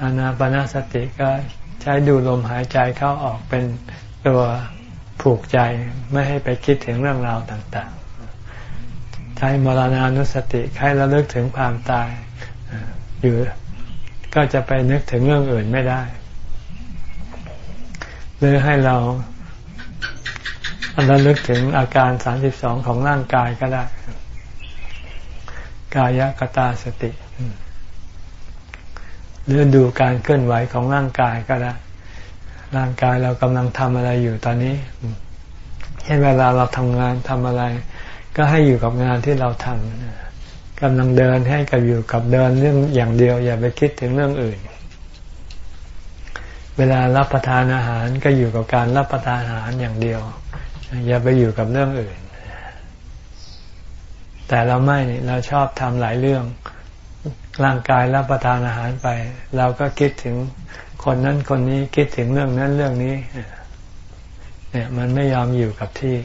อานาปณะสติก็ใช้ดูลมหายใจเข้าออกเป็นตัวผูกใจไม่ให้ไปคิดถึงเรื่องราวต่างๆ ใช้มรณานุสติให้ระลึกถึงความตายอยู่ก็จะไปนึกถึงเรื่องอื่นไม่ได้ หรือให้เราระลึกถึงอาการสามสิบสองของร่างกายก็ได้ กายกตาสติ หรือดูการเคลื่อนไหวของร่างกายก็ได้ ร่างกายเรากำลังทำอะไรอยู่ตอนนี้เช่นเวลาเราทำงานทำอะไร ก็ให้อยู่กับงานที่เราทำกำลังเดินให้กับอยู่กับเดินเรื่องอย่างเดียว อย่าไปคิดถึงเรื่องอื่น เวลารับประทานอาหารก็อยู่กับการรับประทานอาหารอย่างเดียว อย่าไปอยู่กับเรื่องอื่น แต่เราไม่เราชอบทำหลายเรื่อง ร่างกายรับประทานอาหารไป เราก็คิดถึงคนนั้นคนนี้คิดถึงเรื่องนั้นเรื่องนี้ เนี่ย มันไม่ยอมอยู่กับที่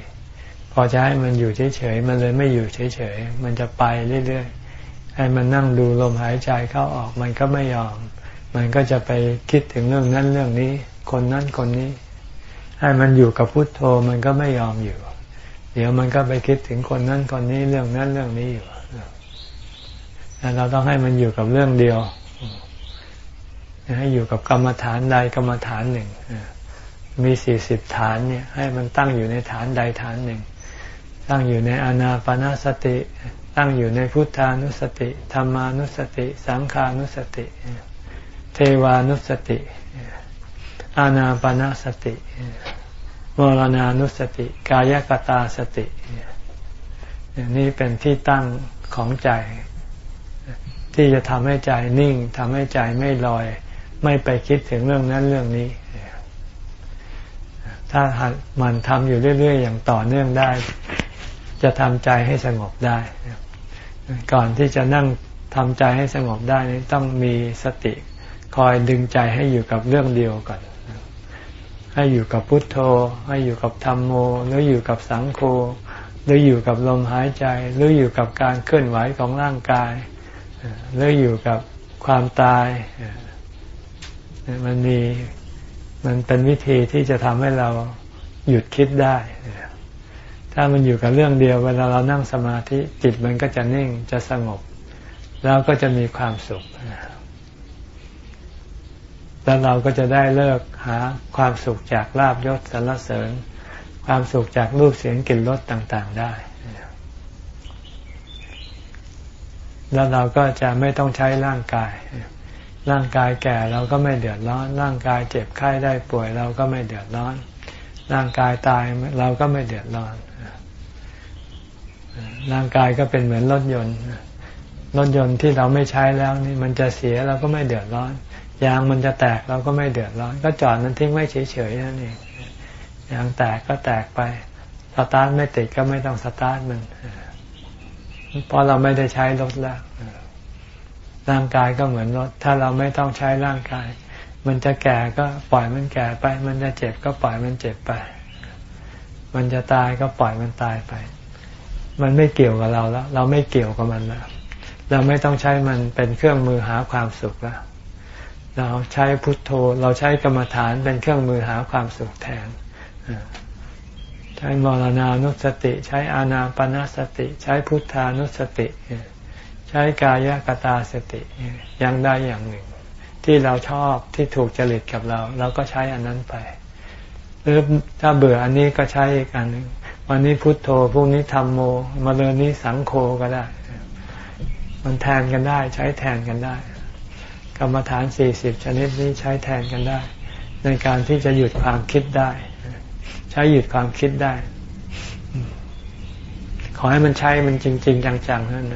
พอจะให้มันอยู่เฉยๆมันเลยไม่อยู่เฉยๆมันจะไปเรื่อยๆให้มันนั่งดูลมหายใจเข้าออกมันก็ไม่ยอม มันก็จะไปคิดถึงเรื่องนั้นเรื่องนี้ คนนั้นคนนี้ ให้มันอยู่กับพุทโธมันก็ไม่ยอมอยู่ เดี๋ยวมันก็ไปคิดถึงคนนั้นคนนี้เรื่องนั้นเรื่องนี้อยู่เราต้องให้มันอยู่กับเรื่องเดียว ให้อยู่กับกรรมฐานใดกรรมฐานหนึ่งมีสี่สิบฐานเนี่ย ให้มันตั้งอยู่ในฐานใดฐานหนึ่ง ตั้งอยู่ในอานาปนาสติ ตั้งอยู่ในพุทธานุสติธรรมานุสติ สังขานุสติเเทวานุสติ อานาปนาสติมรณานุสติ กายกตาสตินี่เป็นที่ตั้งของใจ ที่จะทำให้ใจนิ่งทำให้ใจไม่ลอย ไม่ไปคิดถึงเรื่องนั้นเรื่องนี้ ถ้ามันทำอยู่เรื่อย ๆ อย่างต่อเนื่องได้ จะทำใจให้สงบได้ ก่อนที่จะนั่งทำใจให้สงบได้นี่ต้องมีสติ คอยดึงใจให้อยู่กับเรื่องเดียวก่อน ให้อยู่กับพุทโธ ให้อยู่กับธรรมโม หรืออยู่กับสังโฆ หรืออยู่กับลมหายใจ หรืออยู่กับการเคลื่อนไหวของร่างกาย หรืออยู่กับความตาย มันมีมันเป็นวิธีที่จะทำให้เราหยุดคิดได้ ถ้ามันอยู่กับเรื่องเดียว เวลาเรานั่งสมาธิจิตมันก็จะนิ่งจะสงบ แล้วก็จะมีความสุข แล้วเราก็จะได้เลิกหาความสุขจากลาบยศสรรเสริญ ความสุขจากรูปเสียงกลิ่นรสต่างๆได้ แล้วเราก็จะไม่ต้องใช้ร่างกาย ร่างกายแก่เราก็ไม่เดือดร้อน ร่างกายเจ็บไข้ได้ป่วยเราก็ไม่เดือดร้อน ร่างกายตายเราก็ไม่เดือดร้อน ร่างกายก็เป็นเหมือนรถยนต์ รถยนต์ที่เราไม่ใช้แล้วนี่มันจะเสียเราก็ไม่เดือดร้อน ยางมันจะแตกเราก็ไม่เดือดร้อน ก็จอดมันทิ้งไว้เฉยๆนั่นเองยางแตกก็แตกไปสตาร์ทไม่ติดก็ไม่ต้องสตาร์ทมันเพราะเราไม่ได้ใช้รถแล้วร่างกายก็เหมือนรถ ถ้าเราไม่ต้องใช้ร่างกาย มันจะแก่ก็ปล่อยมันแก่ไป มันจะเจ็บก็ปล่อยมันเจ็บไป มันจะตายก็ปล่อยมันตายไป มันไม่เกี่ยวกับเราแล้ว เราไม่เกี่ยวกับมันแล้ว เราไม่ต้องใช้มันเป็นเครื่องมือหาความสุขแล้ว เราใช้พุทโธ เราใช้กรรมฐานเป็นเครื่องมือหาความสุขแทนใช้มรณานุสติ ใช้อานาปนาสติ ใช้พุทธานุสติ ใช้กายกตาสติอย่างใดอย่างหนึ่ง ที่เราชอบที่ถูกจริตกับเรา เราก็ใช้อันนั้นไปหรือถ้าเบื่ออันนี้ก็ใช้อีกอันหนึ่งวันนี้พุทโธพรุ่งนี้ธรรมโมมาเรืนนี้สังโฆก็ได้ มันแทนกันได้ ใช้แทนกันได้ กรรมฐานสี่สิบชนิดนี้ใช้แทนกันได้ ในการที่จะหยุดความคิดได้ ใช้หยุดความคิดได้ ขอให้มันใช้มันจริง ๆ จังๆนั่น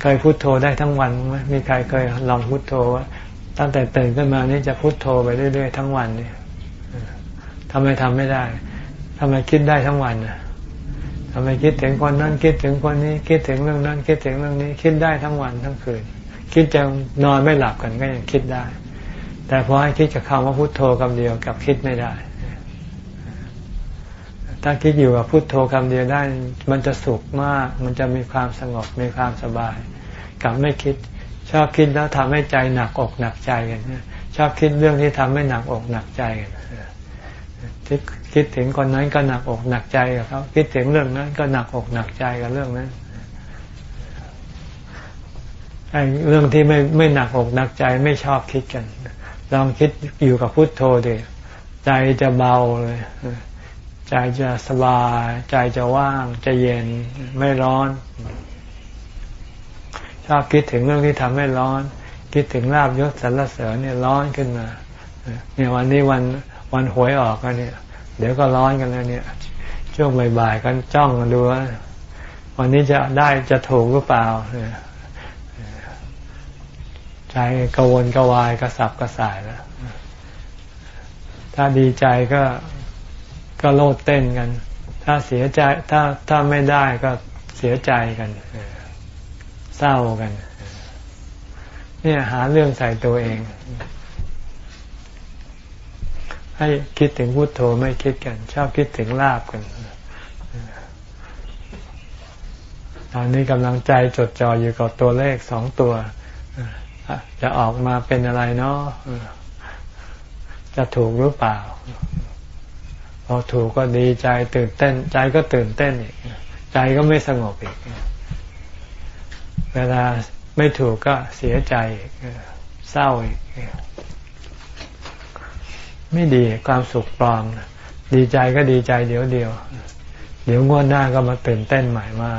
เคยพุโทโธได้ทั้งวันไหมมีใครเคยลองพุโทโธว่าตั้งแต่ตื่นขึ้นมานี่จะพุโทโธไปเรื่อยๆทั้งวันเนี่ยทำไมทำไม่ได้ทำไมคิดได้ทั้งวันนะทำไมคิดถึงคนนั้นคิดถึงคนนี้ คิดถึงเรื่องนั้น คิดถึงเรื่องนี้ คิดได้ทั้งวันทั้งคืน คิดจะนอนไม่หลับกันก็ยังคิดได้ แต่พอให้คิดกับคำว่าพุโทโธคำเดียวกับคิดไม่ได้ ถ้าคิดอยู่กับพุโทโธคำเดียวได้ มันจะสุขมาก มันจะมีความสงบมีความสบายกับไม่คิด ชอบคิดแล้วทำให้ใจหนักอกหนักใจกันชอบคิดเรื่องที่ทำให้หนักอกหนักใจกันคิดคิดถึงคนนั้นก็หนักอกหนักใจกับเขาคิดถึงเรื่องนั้นก็หนักอกหนักใจกับเรื่องนั้น เรื่องที่ไม่ไม่หนักอกหนักใจไม่ชอบคิดกัน ลองคิดอยู่กับพุทโธดิใจจะเบาเลย ใจจะสบาย ใจจะว่างจะเย็นไม่ร้อน ชอบคิดถึงเรื่องที่ทำให้ร้อน คิดถึงลาบยศสรรเสริญเนี่ยร้อนขึ้นมาเนี่ยวันนี้วันวันหวยออกกันเนี่ย เดี๋ยวก็ร้อนกันแล้วเนี่ย ช่วงบ่ายๆกันจ้องกันดูว่าวันนี้จะได้จะถูกหรือเปล่าเนี่ย ใจกวนกวายกระสับกระส่ายแล้วถ้าดีใจก็ก็โลดเต้นกัน ถ้าเสียใจถ้าถ้าไม่ได้ก็เสียใจกันเศร้ากัน เนี่ยหาเรื่องใส่ตัวเอง ให้คิดถึงพุโทโธไม่คิดกัน ชอบคิดถึงลาบกันตอนนี้กำลังใจจดจ่ออยู่กับตัวเลขสองตัว จะออกมาเป็นอะไรเนาะจะถูกหรือเปล่า พอถูกก็ดีใจตื่นเต้น ใจก็ตื่นเต้นอีกใจก็ไม่สงบอีก เวลาไม่ถูกก็เสียใจเศร้าอีกไม่ดีความสุขปลอมดีใจก็ดีใจเดี๋ยวเดียว เดี๋ยวงวดหน้าก็มาตื่นเต้นใหม่มา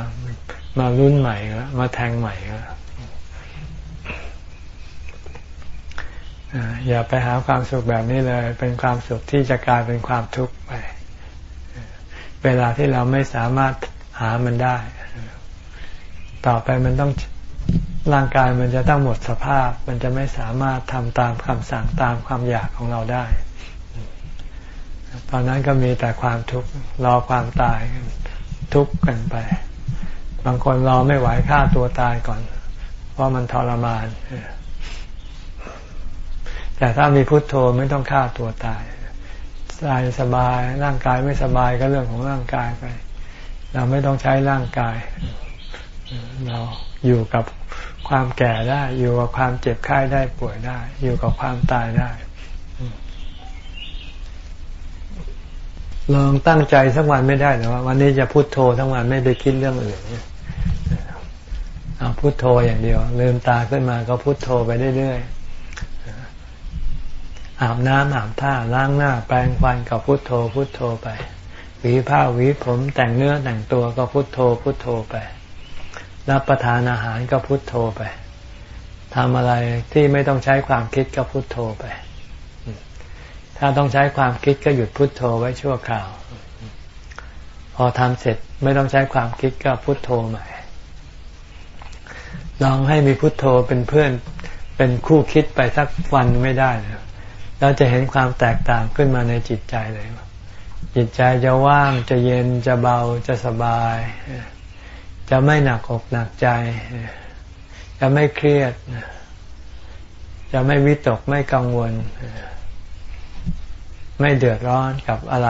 มารุ่นใหม่แล้วมาแทงใหม่แล้ว อย่าไปหาความสุขแบบนี้เลย เป็นความสุขที่จะกลายเป็นความทุกข์ไป เวลาที่เราไม่สามารถหามันได้ ต่อไปมันต้องร่างกายมันจะต้องหมดสภาพ มันจะไม่สามารถทำตามคำสั่งตามความอยากของเราได้ ตอนนั้นก็มีแต่ความทุกข์รอความตายทุกข์กันไป บางคนรอไม่ไหวฆ่าตัวตายก่อน เพราะมันทรมาน แต่ถ้ามีพุทโธไม่ต้องฆ่าตัวตายใจสบายร่างกายไม่สบายก็เรื่องของร่างกายไป เราไม่ต้องใช้ร่างกาย เราอยู่กับความแก่ได้ อยู่กับความเจ็บไข้ได้ป่วยได้ อยู่กับความตายได้ ลองตั้งใจสักวันไม่ได้หรือว่า วันนี้จะพุโทโธทั้งวันไม่ไปคิดเรื่องอื่นเอาพุโทโธอย่างเดียวลืมตาขึ้นมาก็พุโทโธไปเรื่อยๆ อาบน้ำอาบท่าล้างหน้า แปรงฟันก็พุทโธพุทโธไปหวีผ้าหวีผมแต่งเนื้อแต่งตัวก็พุทโธพุทโธไป รับประทานอาหารก็พุทโธไปทำอะไรที่ไม่ต้องใช้ความคิดก็พุทโธไป ถ้าต้องใช้ความคิดก็หยุดพุทโธไว้ชั่วคราว พอทำเสร็จไม่ต้องใช้ความคิดก็พุทโธใหม่ ลองให้มีพุทโธเป็นเพื่อนเป็นคู่คิดไปสักวันไม่ได้เลย เราจะเห็นความแตกต่างขึ้นมาในจิตใจเลย จิตใจจะว่างจะเย็นจะเบาจะสบาย จะไม่หนักอกหนักใจ จะไม่เครียด จะไม่วิตกไม่กังวล ไม่เดือดร้อนกับอะไร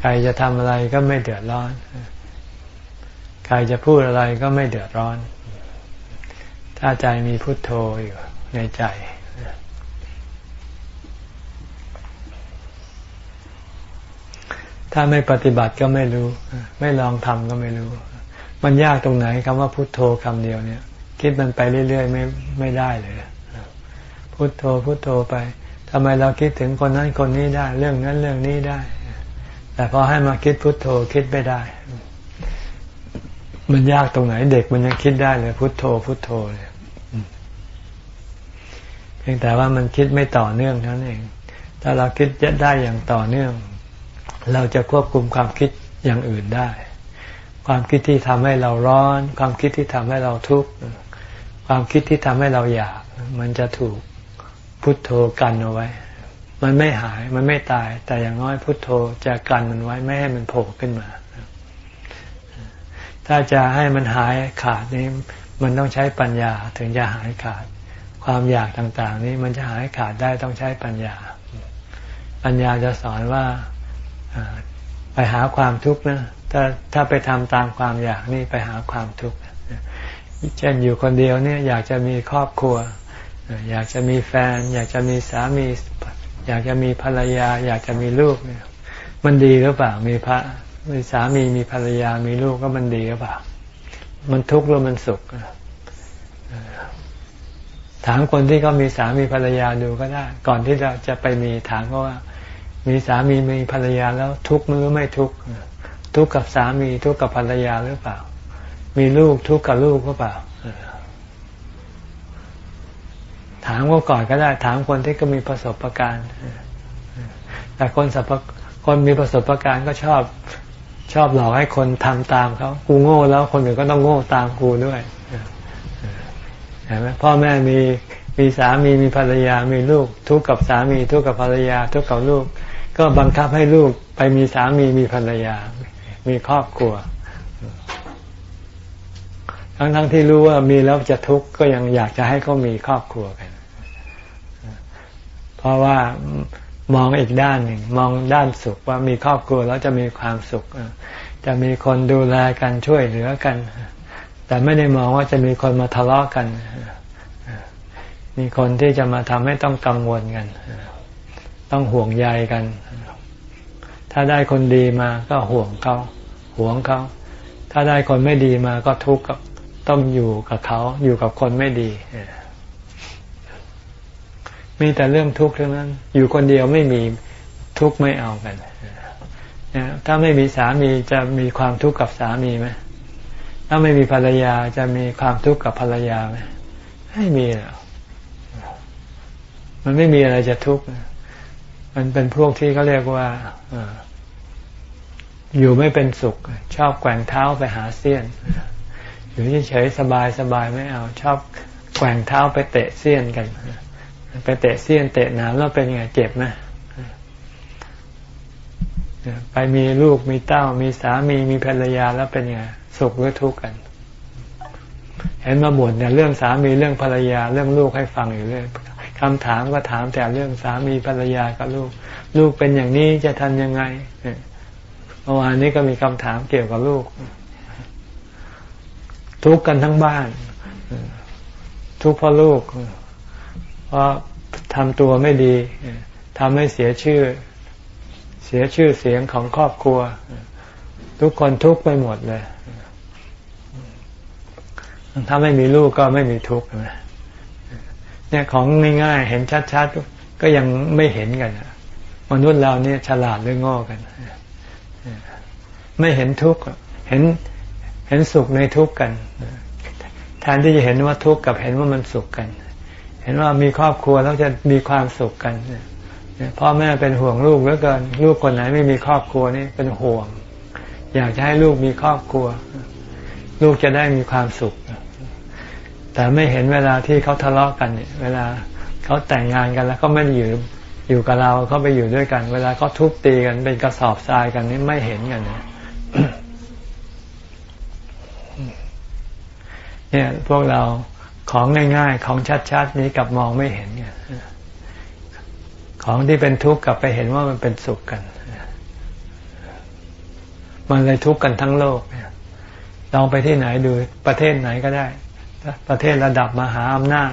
ใครจะทำอะไรก็ไม่เดือดร้อน ใครจะพูดอะไรก็ไม่เดือดร้อน ถ้าใจมีพุทโธอยู่ในใจ ถ้าไม่ปฏิบัติก็ไม่รู้ ไม่ลองทำก็ไม่รู้ มันยากตรงไหนคำว่าพุทโธคำเดียวเนี่ย คิดมันไปเรื่อยๆไม่ไม่ได้เลยพุทโธพุทโธไปทำไมเราคิดถึงคนนั้นคนนี้ได้ เรื่องนั้นเรื่องนี้ได้ แต่พอให้มาคิดพุทโธคิดไม่ได้ มันยากตรงไหนเด็กมันยังคิดได้เลยพุทโธพุทโธเลยเพียงแต่ว่ามันคิดไม่ต่อเนื่องเท่านั้นเอง ถ้าเราคิดจะได้อย่างต่อเนื่อง เราจะควบคุมความคิดอย่างอื่นได้ ความคิดที่ทำให้เราร้อน ความคิดที่ทำให้เราทุกข์ความคิดที่ทำให้เราอยาก มันจะถูกพุทโธกันเอาไว้ มันไม่หายมันไม่ตาย แต่อย่างน้อยพุทโธจะกันมันไว้ไม่ให้มันโผล่ขึ้นมา ถ้าจะให้มันหายขาดนี้มันต้องใช้ปัญญาถึงจะหายขาด ความอยากต่าง ๆ นี้มันจะหายขาดได้ต้องใช้ปัญญา ปัญญาจะสอนว่า ไปหาความทุกข์นะถ้าถ้าไปทำตามความอยากนี่ไปหาความทุกข์เช่นอยู่คนเดียวเนี่ยอยากจะมีครอบครัว อยากจะมีแฟน อยากจะมีสามี อยากจะมีภรรยา อยากจะมีลูกเนี่ยมันดีหรือเปล่ามีพระมีสามีมีภรรยามีลูกก็มันดีหรือเปล่า มันทุกข์หรือมันสุขถามคนที่เขามีสามีภรรยาดูก็ได้ ก่อนที่เราจะไปมีถามเขาว่า มีสามีมีภรรยาแล้วทุกข์หรือไม่ทุกข์ทุกข์กับสามีทุกข์กับภรรยาหรือเปล่า มีลูกทุกข์กับลูกหรือเปล่าถามว่าก่อนก็ได้ ถามคนที่ก็มีประสบการณ์แต่คนสัพคนมีประสบการณ์ก็ชอบชอบหลอกให้คนทำตามเขากูโง่แล้วคนอื่นก็ต้องโง่ตามกูด้วยเห็นไหมพ่อแม่มีมีสามีมีภรรยา มีลูก ทุกกับสามี ทุกกับภรรยา ทุกกับลูก ก็บังคับให้ลูกไปมีสามีมีภรรยา มีครอบครัว ทั้งทั้งที่รู้ว่ามีแล้วจะทุกข์ก็ยังอยากจะให้เขามีครอบครัวกัน เพราะว่ามองอีกด้านหนึ่ง มองด้านสุขว่ามีครอบครัวแล้วจะมีความสุข จะมีคนดูแลกันช่วยเหลือกัน แต่ไม่ได้มองว่าจะมีคนมาทะเลาะกัน มีคนที่จะมาทำให้ต้องกังวลกัน ต้องห่วงใยกัน ถ้าได้คนดีมาก็ห่วงเขาห่วงเขาถ้าได้คนไม่ดีมาก็ทุกข์ต้องอยู่กับเขาอยู่กับคนไม่ดีมีแต่เรื่องทุกข์เท่านั้น อยู่คนเดียวไม่มีทุกข์ไม่เอากันถ้าไม่มีสามีจะมีความทุกข์กับสามีไหมถ้าไม่มีภรรยาจะมีความทุกข์กับภรรยาไหมไม่มีหรอกมันไม่มีอะไรจะทุกข์ มันเป็นพวกที่เขาเรียกว่าอยู่ไม่เป็นสุข ชอบแกว่งเท้าไปหาเสี้ยน อยู่เฉยสบายสบายไม่เอา ชอบแกว่งเท้าไปเตะเสี้ยนกัน ไปเตะเสี้ยนเตะน้ำแล้วเป็นไงเจ็บไหมไปมีลูกมีเต้า มีสามีมีภรรยาแล้วเป็นไงสุขหรือทุกข์กัน เห็นมาบ่นเนี่ยเรื่องสามีเรื่องภรรยาเรื่องลูกให้ฟังอยู่เรื่อย คำถามก็ถามแต่เรื่องสามีภรรยากับลูก ลูกเป็นอย่างนี้จะทำยังไงเมื่อวานนี้ก็มีคำถามเกี่ยวกับลูก ทุกกันทั้งบ้าน ทุกเพราะลูก เพราะทำตัวไม่ดีทำให้เสียชื่อ เสียชื่อเสียงของครอบครัว ทุกคนทุกไปหมดเลยถ้าไม่มีลูกก็ไม่มีทุกข์นะ เนี่ยของง่ายๆ เห็นชัดๆ ก็ยังไม่เห็นกันมนุษย์เราเนี่ยฉลาดหรือโง่กัน ไม่เห็นทุกข์เห็นเห็นสุขในทุกข์กันแทนที่จะเห็นว่าทุกข์กับเห็นว่ามันสุขกัน เห็นว่ามีครอบครัวแล้วจะมีความสุขกันพ่อแม่เป็นห่วงลูกเหลือเกิน ลูกคนไหนไม่มีครอบครัวนี่เป็นห่วง อยากจะให้ลูกมีครอบครัว ลูกจะได้มีความสุข แต่ไม่เห็นเวลาที่เขาทะเลาะกันเนี่ยเวลาเขาแต่งงานกันแล้วก็ไม่อยู่อยู่กับเราเขาไปอยู่ด้วยกัน เวลาเขาทุบตีกันเป็นกระสอบทรายกันนี่ไม่เห็นกันนะเนี่ยพวกเราของง่ายๆ ของชัดๆนี้กับมองไม่เห็นเนี่ยของที่เป็นทุกข์กลับไปเห็นว่ามันเป็นสุขกัน มันเลยทุกข์กันทั้งโลกเนี่ยลองไปที่ไหนดูประเทศไหนก็ได้ ประเทศระดับมหาอำนาจ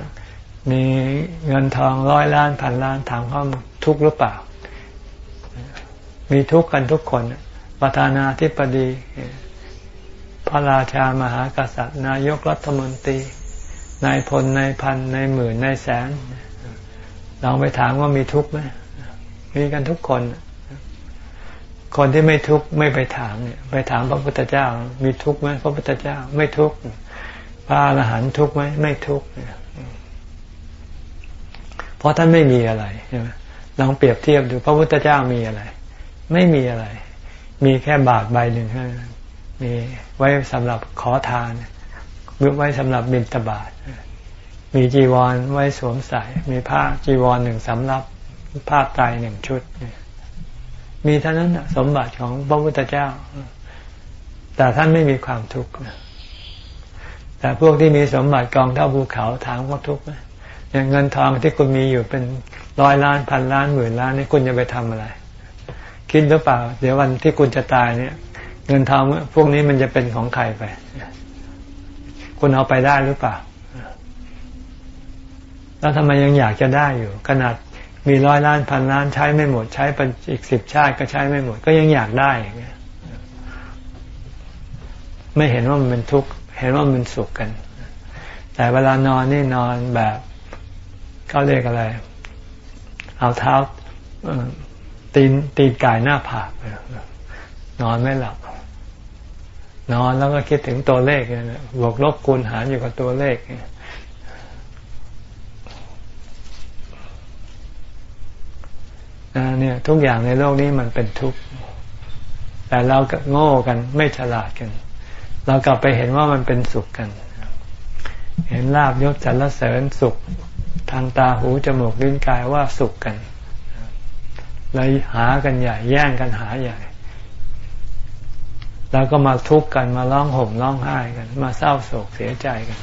มีเงินทองร้อยล้านพันล้านถามเขาทุกข์หรือเปล่า มีทุกข์กันทุกคนประธานาธิบดีพระราชามหากษัตริย์ นายกรัฐมนตรีนายพลนายพันนายหมื่นนายแสนลองไปถามว่ามีทุกข์ไหมมีกันทุกคน คนที่ไม่ทุกข์ไม่ไปถามเนี่ย ไปถามพระพุทธเจ้า มีทุกข์ไหมพระพุทธเจ้า ไม่ทุกข์ พระอรหันต์ทุกไหมไม่ทุกเพราะท่านไม่มีอะไรลองเปรียบเทียบดูพระพุทธเจ้ามีอะไร ไม่มีอะไร มีแค่บาทใบหนึ่งมีไว้สำหรับขอทานไว้สำหรับบิณฑบาตมีจีวรไว้สวมใส่ มีผ้าจีวรหนึ่งสำรับผ้าไตรหนึ่งชุด มีเท่านั้นสมบัติของพระพุทธเจ้า แต่ท่านไม่มีความทุกข์ แต่พวกที่มีสมบัติกองเท่าภูเขาถามว่าทุกข์ไหมอย่างเงินทองที่คุณมีอยู่เป็นร้อยล้านพันล้านหมื่นล้านนี่คุณจะไปทำอะไร คิดหรือเปล่า เดี๋ยววันที่คุณจะตายเนี่ย เงินทองพวกนี้มันจะเป็นของใครไป คุณเอาไปได้หรือเปล่า แล้วทำไมยังอยากจะได้อยู่ ขนาดมีร้อยล้านพันล้านใช้ไม่หมด ใช้ไปอีกสิบชาติก็ใช้ไม่หมด ก็ยังอยากได้อย่างเงี้ยไม่เห็นว่ามันเป็นทุกข์ เห็นว่ามันสุขกัน แต่เวลานอนนี่นอนแบบเขาเรียกอะไร เอาเท้าตีนตีนกายหน้าผากนอนไม่หลับ นอนแล้วก็คิดถึงตัวเลขเนี่ยบวกลบคูณหารอยู่กับตัวเลขเนี่ยทุกอย่างในโลกนี้มันเป็นทุกข์แต่เราก็โง่กันไม่ฉลาดกัน เรากลับไปเห็นว่ามันเป็นสุขกัน เห็นลาบยศสรรเสริญสุขทางตาหูจมูกลิ้นกายว่าสุขกันเลยหากันใหญ่ แย่งกันหาใหญ่ แล้วก็มาทุกข์กันมาร้องห่มร้องไห้กัน มาเศร้าโศกเสียใจกัน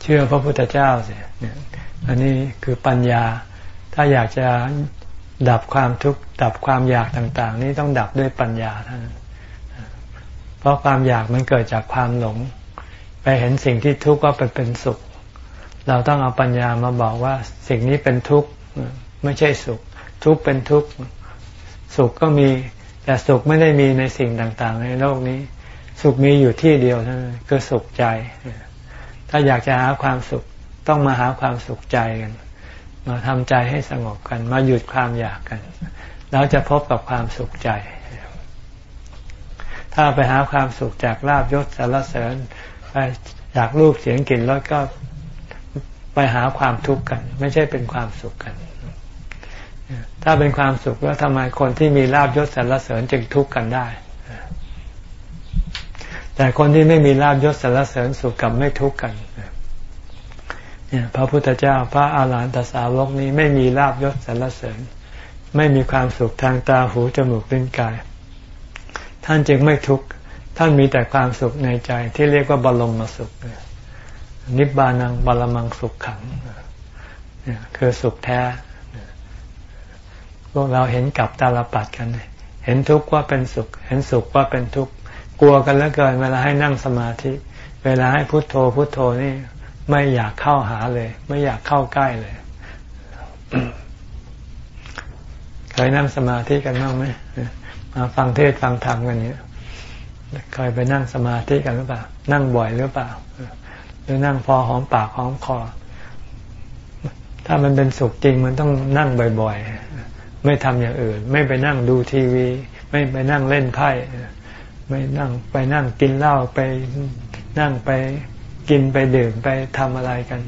เชื่อพระพุทธเจ้าสิอันนี้คือปัญญา ถ้าอยากจะดับความทุกข์ ดับความอยากต่างๆ นี่ต้องดับด้วยปัญญาเท่านั้นเพราะความอยากมันเกิดจากความหลง ไปเห็นสิ่งที่ทุกข์ว่าเป็นเป็นสุข เราต้องเอาปัญญามาบอกว่าสิ่งนี้เป็นทุกข์ไม่ใช่สุข ทุกข์เป็นทุกข์สุขก็มีแต่สุขไม่ได้มีในสิ่งต่างๆ ในโลกนี้ สุขมีอยู่ที่เดียวเท่านั้นคือสุขใจ ถ้าอยากจะหาความสุขต้องมาหาความสุขใจกัน มาทำใจให้สงบกัน มาหยุดความอยากกัน แล้วจะพบกับความสุขใจ ถ้าไปหาความสุขจากลาบยศสารเสริญไปจากรูปเสียงกลิ่นรสก็ไปหาความทุกข์กัน ไม่ใช่เป็นความสุขกัน ถ้าเป็นความสุขแล้วทำไมคนที่มีลาบยศสารเสริญจึงทุกข์กันได้ แต่คนที่ไม่มีลาบยศสารเสริญสุขกับไม่ทุกข์กันเนี่ยพระพุทธเจ้าพระอาหารหันตสาวกนี้ไม่มีลาบยศสารเสริญ ไม่มีความสุขทางตาหูจมูกลิ้นกาย ท่านจึงไม่ทุกข์ท่านมีแต่ความสุขในใจที่เรียกว่าบรมสุข นิบานังบรมังสุขขังคือสุขแท้พวกเราเห็นกับตาลปัดกัน เห็นทุกข์ว่าเป็นสุข เห็นสุขว่าเป็นทุกข์กลัวกันแล้วเกิน เวลาให้นั่งสมาธิ เวลาให้พุโทโธพุโทโธนี่ไม่อยากเข้าหาเลย ไม่อยากเข้าใกล้เลย เคยนั่งสมาธิกันบ้างไหมมาฟังเทศฟังธรรมกันเนี้ยเคยไปนั่งสมาธิกันหรือเปล่า นั่งบ่อยหรือเปล่า หรือนั่งพอหอมปากหอมคอ ถ้ามันเป็นสุขจริงมันต้องนั่งบ่อยๆ ไม่ทำอย่างอื่น ไม่ไปนั่งดูทีวี ไม่ไปนั่งเล่นไพ่ไม่นั่งไปนั่งกินเหล้าไปนั่งไปกินไปดื่มไปทำอะไรกัน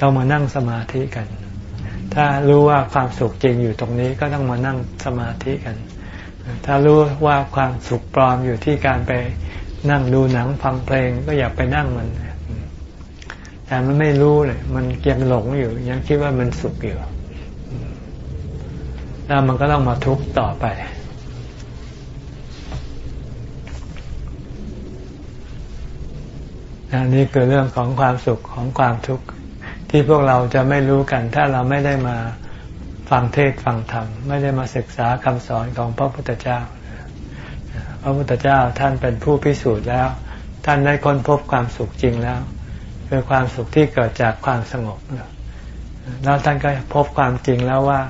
ต้องมานั่งสมาธิกัน ถ้ารู้ว่าความสุขจริงอยู่ตรงนี้ก็ต้องมานั่งสมาธิกัน ถ้ารู้ว่าความสุขปลอมอยู่ที่การไปนั่งดูหนังฟังเพลงก็อย่าไปนั่งมันแต่มันไม่รู้เลย มันยังหลงอยู่ ยังคิดว่ามันสุขอยู่ แล้วมันก็ต้องมาทุกข์ต่อไป อันนี้คือเรื่องของความสุขของความทุกข์ ที่พวกเราจะไม่รู้กัน ถ้าเราไม่ได้มาฟังเทศฟังธรรม ไม่ได้มาศึกษาคำสอนของพระพุทธเจ้า พระพุทธเจ้าท่านเป็นผู้พิสูจน์แล้ว ท่านได้ค้นพบความสุขจริงแล้วคือความสุขที่เกิดจากความสงบแล้วท่านก็พบความจริงแล้วว่า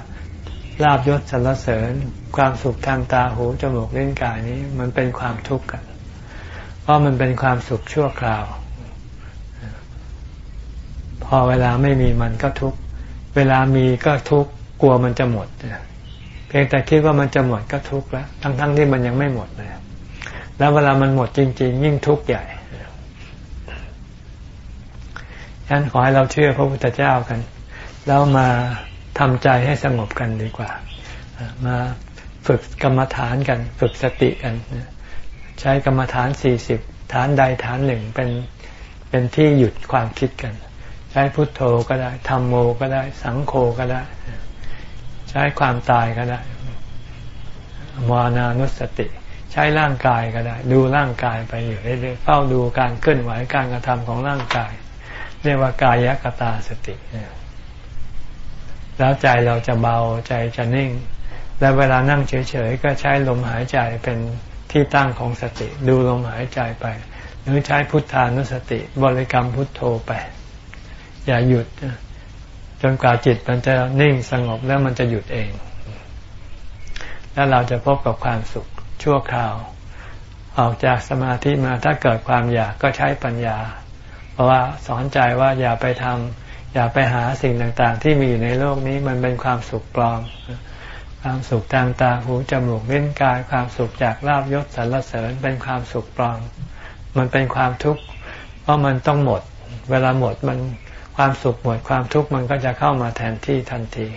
ลาบยศสรรเสริญ ความสุขทางตาหูจมูกเล่นกายนี้ มันเป็นความทุกข์กัน เพราะมันเป็นความสุขชั่วคราว พอเวลาไม่มีมันก็ทุกเวลามีก็ทุกกลัวมันจะหมดเพียงแต่คิดว่ามันจะหมดก็ทุกข์แล้วทั้งๆทที่มันยังไม่หมดเลยแล้วเวลามันหมดจริง ๆ ยิ่งทุกข์ใหญ่ฉะนั้นขอให้เราเชื่อพระพุทธเจ้ากัน แล้วมาทำใจให้สงบกันดีกว่า มาฝึกกรรมฐานกัน ฝึกสติกัน ใช้กรรมฐานสี่สิบฐานใดฐานหนึ่งเป็นเป็นที่หยุดความคิดกัน ช้พุทโธก็ได้ธรรมโมก็ได้ สังโฆก็ได้ ใช้ความตายก็ได้มรณานุสติ ใช้ร่างกายก็ได้ ดูร่างกายไปอยู่เรื่อยๆเฝ้าดูการเคลื่อนไหวการกระทำของร่างกาย เรียกว่ากายกตาสติแล้วใจเราจะเบาใจจะนิ่ง และเวลานั่งเฉยๆก็ใช้ลมหายใจเป็นที่ตั้งของสติ ดูลมหายใจไป หรือใช้พุทธานุสติ บริกรรมพุทโธไป อย่าหยุด จนกว่าจิตมันจะนิ่งสงบแล้วมันจะหยุดเอง แล้วเราจะพบกับความสุขชั่วคราว ออกจากสมาธิมาถ้าเกิดความอยากก็ใช้ปัญญา เพราะว่าสอนใจว่าอย่าไปทำอย่าไปหาสิ่งต่างๆ ที่มีอยู่ในโลกนี้มันเป็นความสุขปลอมความสุขทางตาหูจมูกลิ้นกายความสุขจากลาบยศสรรเสริญเป็นความสุขปลอม มันเป็นความทุกข์เพราะมันต้องหมด เวลาหมดมัน ความสุขหมดความทุกข์มันก็จะเข้ามาแทนที่ทันที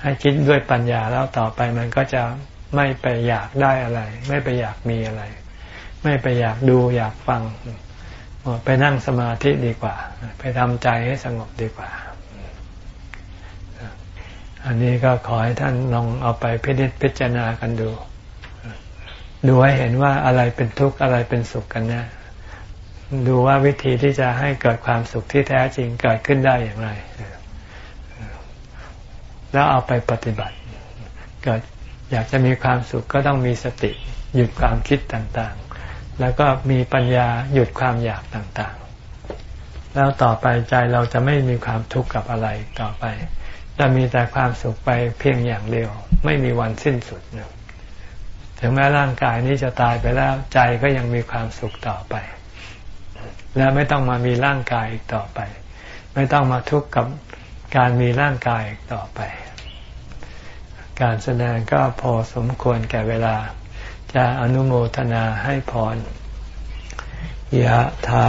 ให้คิดด้วยปัญญาแล้วต่อไปมันก็จะไม่ไปอยากได้อะไร ไม่ไปอยากมีอะไร ไม่ไปอยากดูอยากฟัง ไปนั่งสมาธิดีกว่า ไปทำใจให้สงบดีกว่า อันนี้ก็ขอให้ท่านลองเอาไปพิจิตพิจารณากันดู ดูให้เห็นว่าอะไรเป็นทุกข์อะไรเป็นสุขกันแน่ ดูว่าวิธีที่จะให้เกิดความสุขที่แท้จริงเกิดขึ้นได้อย่างไร แล้วเอาไปปฏิบัติ เกิดอยากจะมีความสุขก็ต้องมีสติ หยุดความคิดต่างๆ แล้วก็มีปัญญาหยุดความอยากต่างๆ แล้วต่อไปใจเราจะไม่มีความทุกข์กับอะไรต่อไป จะมีแต่ความสุขไปเพียงอย่างเดียว ไม่มีวันสิ้นสุดถึงแม้ร่างกายนี้จะตายไปแล้วใจก็ยังมีความสุขต่อไป และไม่ต้องมามีร่างกายอีกต่อไป ไม่ต้องมาทุกข์กับการมีร่างกายอีกต่อไป การแสดงก็พอสมควรแก่เวลา จะอนุโมทนาให้พรยะถา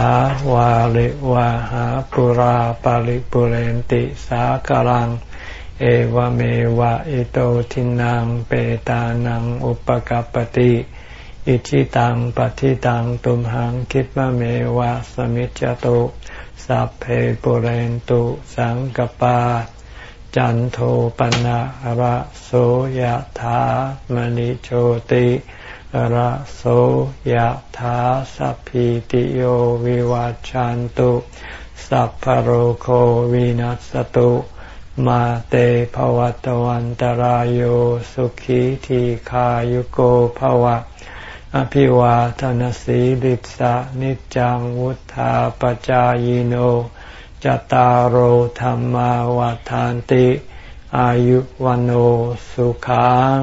วาริวาหาปุราปาริปุเรนติสากลัง เอวเมวะอิโตทินังเปตานังอุปกัปติ อิชิตังปฏิตังตุมหังคิดมะเมวะสมิจจตุสัพเพปุเรนตุสังกปา จันโทปนะระโสยถามณิโชติระโสยถาสัพพิติโยวิวัจจันตุสัพพโรโควินัสตุมาเตภวัตวันตารโยสุขีทีขายุโกภวะ อภิวาทนสีลิสะนิจังวุธาปจายโนจตารโหธรรมาวาทานติ อายุวันโอสุขัง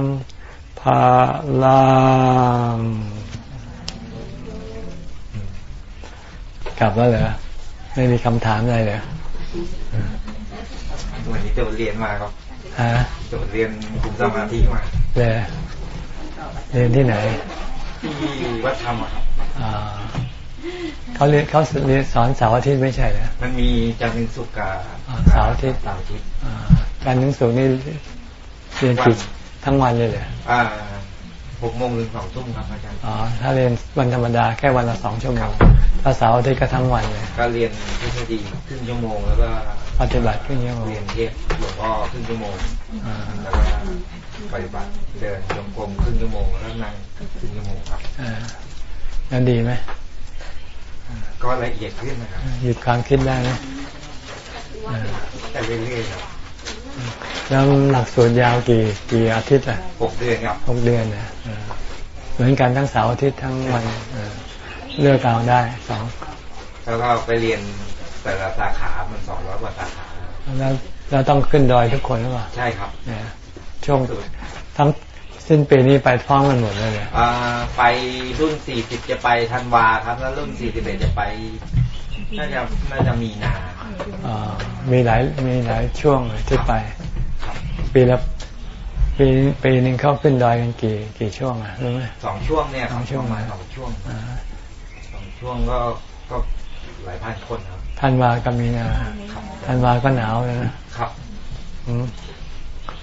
ภาลังกลับแล้วเหรอไม่มีคำถามอะไรเลยวันนี้โจทย์เรียนมาครับฮะโจทย์เรียนคุมสมาธิมาเลยเรียนที่ไหน ที่วัดธรรมครับเขาเรียนเขาเรียนสอนเสาร์อาทิตย์ไม่ใช่เหรอมันมีจันทร์ถึงศุกร์กับเสาร์อาทิตย์เสาร์อาทิตย์จันทร์ถึงศุกร์นี่เรียนกี่ทั้งวันเลยเหรออ่าหกโมงถึงสองทุ่มครับอาจารย์อ๋อถ้าเรียนวันธรรมดาแค่วันละสองชั่วโมง ถ้าเสาร์อาทิตย์ก็ทั้งวันเลยก็เรียนทฤษฎีครึ่งชั่วโมงแล้วก็ปฏิบัติครึ่งชั่วโมงเรียนเทศหลวงพ่อครึ่งชั่วโมงแล้วก็ปฏิบัติเดินจงกรมครึ่งชั่วโมงแล้วนั่งครึ่งชั่วโมงครับอ่านั่นดีไหมก็ละเอียดขึ้นนะครับหยุดความคิดได้ไหมแต่เรื่อยๆครับแล้วหลักสูตรยาวกี่กี่อาทิตย์อะหกเดือนครับหกเดือนนะเหมือนกันทั้งเสาร์อาทิตย์ทั้งวัน เลือกเอาได้สองแล้วก็ไปเรียนแต่ละสาขา มันสองร้อยกว่าสาขาแล้วเราต้องขึ้นดอยทุกคนหรือเปล่าใช่ครับเนี่ยช่วงทั้งสิ้นปีนี้ไปท้องกันหมดเลยเนี่ยไปรุ่นสี่สิบจะไปธันวาครับ แล้วรุ่นสี่สิบเอ็ดจะไปน่าจะน่าจะมีนาอ่ามีหลายมีหลายช่วงที่ไป ปีละปีปีหนึ่งเข้าขึ้นดอยกันกี่กี่ช่วงอะรู้ไหมสองช่วงเนี่ยสองช่วงมาสองช่วงสอง ช่วงก็ก็หลายพันคนครับธันวากับมีนาธันวาก็หนาวเลยนะ ครับ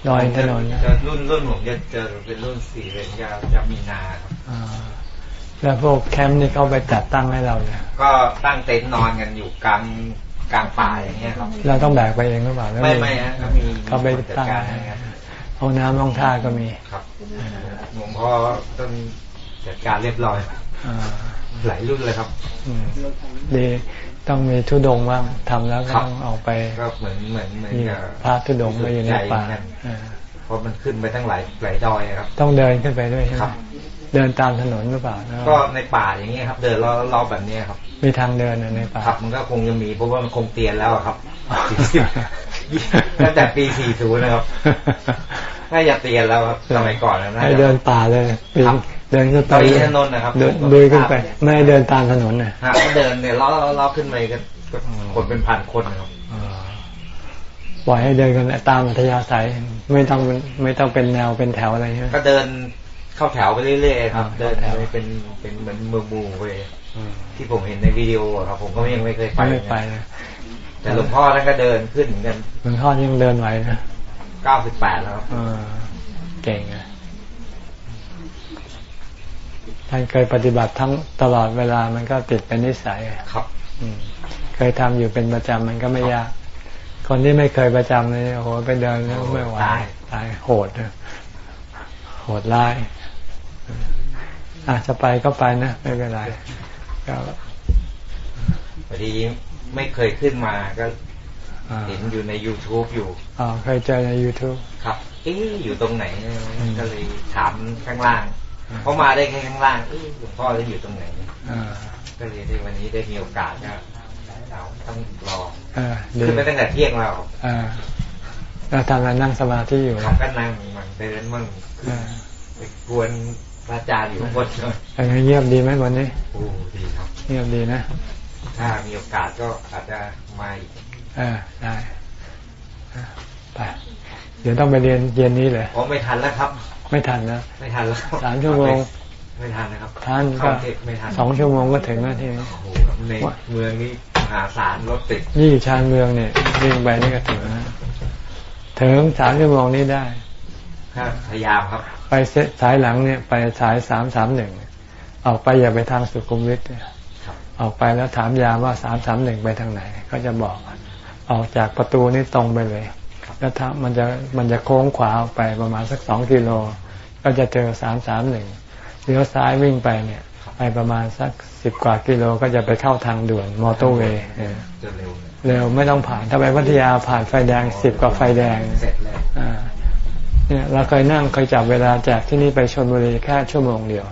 ดอยถนนจะรุ่นรุ่นผมจะเจอเป็นรุ่นสี่เลนจะจะมีนาครับอ่าแล้วพวกแคมป์นี่เขาไปจัดตั้งให้เราเนี่ยก็ตั้งเต็นท์นอนกันอยู่กลางกลางป่าอย่างเงี้ยครับ เราต้องแบกไปเองหรือเปล่าแล้วไม่ไม่ฮะก็มีเขาไปคนจัดตั้งการให้ครับห้องน้ำห้องท่าก็มีครับหลวงพ่อต้องจัดการเรียบร้อยอ่า หลายรุ่นเลยครับอืมดีต้องมีทุดงค์บ้างทำแล้วก็ครับต้องออกไปก็เหมือนเหมือนเหมือนมีกับพระทุดงค์ไปอยู่ในป่าใจเหมือนกันอ่าเพราะมันขึ้นไปทั้งหลายหลายดอยครับ ต้องเดินขึ้นไปด้วยใช่ไหคมรับ เดินตามถนนหรือเปล่าแล้วก็ในป่าอย่างเงี้ยครับ เดินรอบรอบแบบเนี้ยครับ มีทางเดินในป่าครับมันก็คงจะมีเพราะว่ามันคงเตียนแล้วอะครับตั้งแต่ปี40นะครับน่าจะเตียนแล้วครับสมัยก่อนนะน่าให้จะเดินป่าเลยปีนครับ เดินขึ้นไปตอนนี้ถนนนะครับเดินผมก็ดุยขึ้นไปครับไม่ให้เดินตามถนนน่ะฮะก็เดินเนี่ยล้อล้อขึ้นไปก็ก็คนเป็นพันคนนะครับอ่าปล่อยให้เดินกันตามอัธยาศัยไม่ต้องไม่ต้องเป็นแนวเป็นแถวอะไรใช่ไหมก็เดินเข้าแถวไปเรื่อยๆครับอ่าเดินเข้าแถวไปเป็นเป็นเหมือนเมืองหมู่ไปอืมที่ผมเห็นในวิดีโออะครับ ผมก็ยังไม่เคยไปไม่ไปนะแต่หลวงพ่อท่านก็เดินขึ้นเหมือนกันหลวงพ่อยังเดินไหวนะ98แล้วครับอ่าเก่งอะ ท่านเคยปฏิบัติทั้งตลอดเวลามันก็ติดเป็นนิสัยอะครับอืมเคยทำอยู่เป็นประจำมันก็ไม่ยาก คนที่ไม่เคยประจำเลยโอ้โหไปเดินแล้วไม่ไหวตายตายโหดนะโหดร้ายอะจะไปก็ไปนะไม่เป็นไรก็พอดีไม่เคยขึ้นมาก็อ่าเห็นอยู่ใน YouTube อยู่อ๋อเคยเจอใน YouTube ครับ เอ๊ะอยู่ตรงไหนเนี่ยอืมก็เลยถามข้างล่างอ่า เพราะมาได้แค่ข้างล่างเอ๊ะหลวงพ่อจะอยู่ตรงไหนอ่าก็เลยได้วันนี้ได้มีโอกาสก็เราต้องรออ่าดีขึ้นไปตั้งแต่เที่ยงแล้วอ่าแล้วทำอะไรนั่งสมาธิอยู่เขาก็นั่งมันเดินมั่งอ่าไปกวนพระอาจารย์อยู่ข้างบนเลยเป็นไงเงียบดีไหมวันนี้โอ้ดีครับ เงียบดีนะ ถ้ามีโอกาสก็อาจจะมาอีกเออได้อะไปเดี๋ยวต้องไปเรียนเย็นนี้เลยอ๋อไม่ทันแล้วครับ ไม่ทันนะไม่ทันแล้วสามชั่วโมงไม่ทันนะครับทันเข้าก็เทคไม่ทันสองชั่วโมงก็ถึงแล้วทีนี้โอ้โหในเมืองนี้มหาศาลรถติดนี่อยู่ชานเมืองเนี่ยวิ่งไปนี่ก็ถึงนะถึงสามชั่วโมงนี้ได้ถ้าพยายามครับ ไปเซสายหลังเนี่ย ไปสายสามสามหนึ่งออกไปอย่าไปทางสุขุมวิทเนี่ยครับออกไปแล้วถามยามว่าสามสามหนึ่งไปทางไหน ก็จะบอก ออกจากประตูนี่ตรงไปเลย แล้วถ้ามันจะมันจะโค้งขวาออกไปประมาณสักสองกิโล ก็จะเจอสามสามหนึ่งเลี้ยวซ้ายวิ่งไปเนี่ยไปประมาณสักสิบกว่ากิโลก็จะไปเข้าทางด่วนมอเตอร์เวย์เออจะเร็วเลยเร็วไม่ต้องผ่านถ้าไปพัทยาผ่านไฟแดงสิบกว่าไฟแดงเสร็จแล้วอ่าเนี่ยเราเคยนั่งเคยจับเวลาจากที่นี่ไปชนบุรีแค่ชั่วโมงเดียว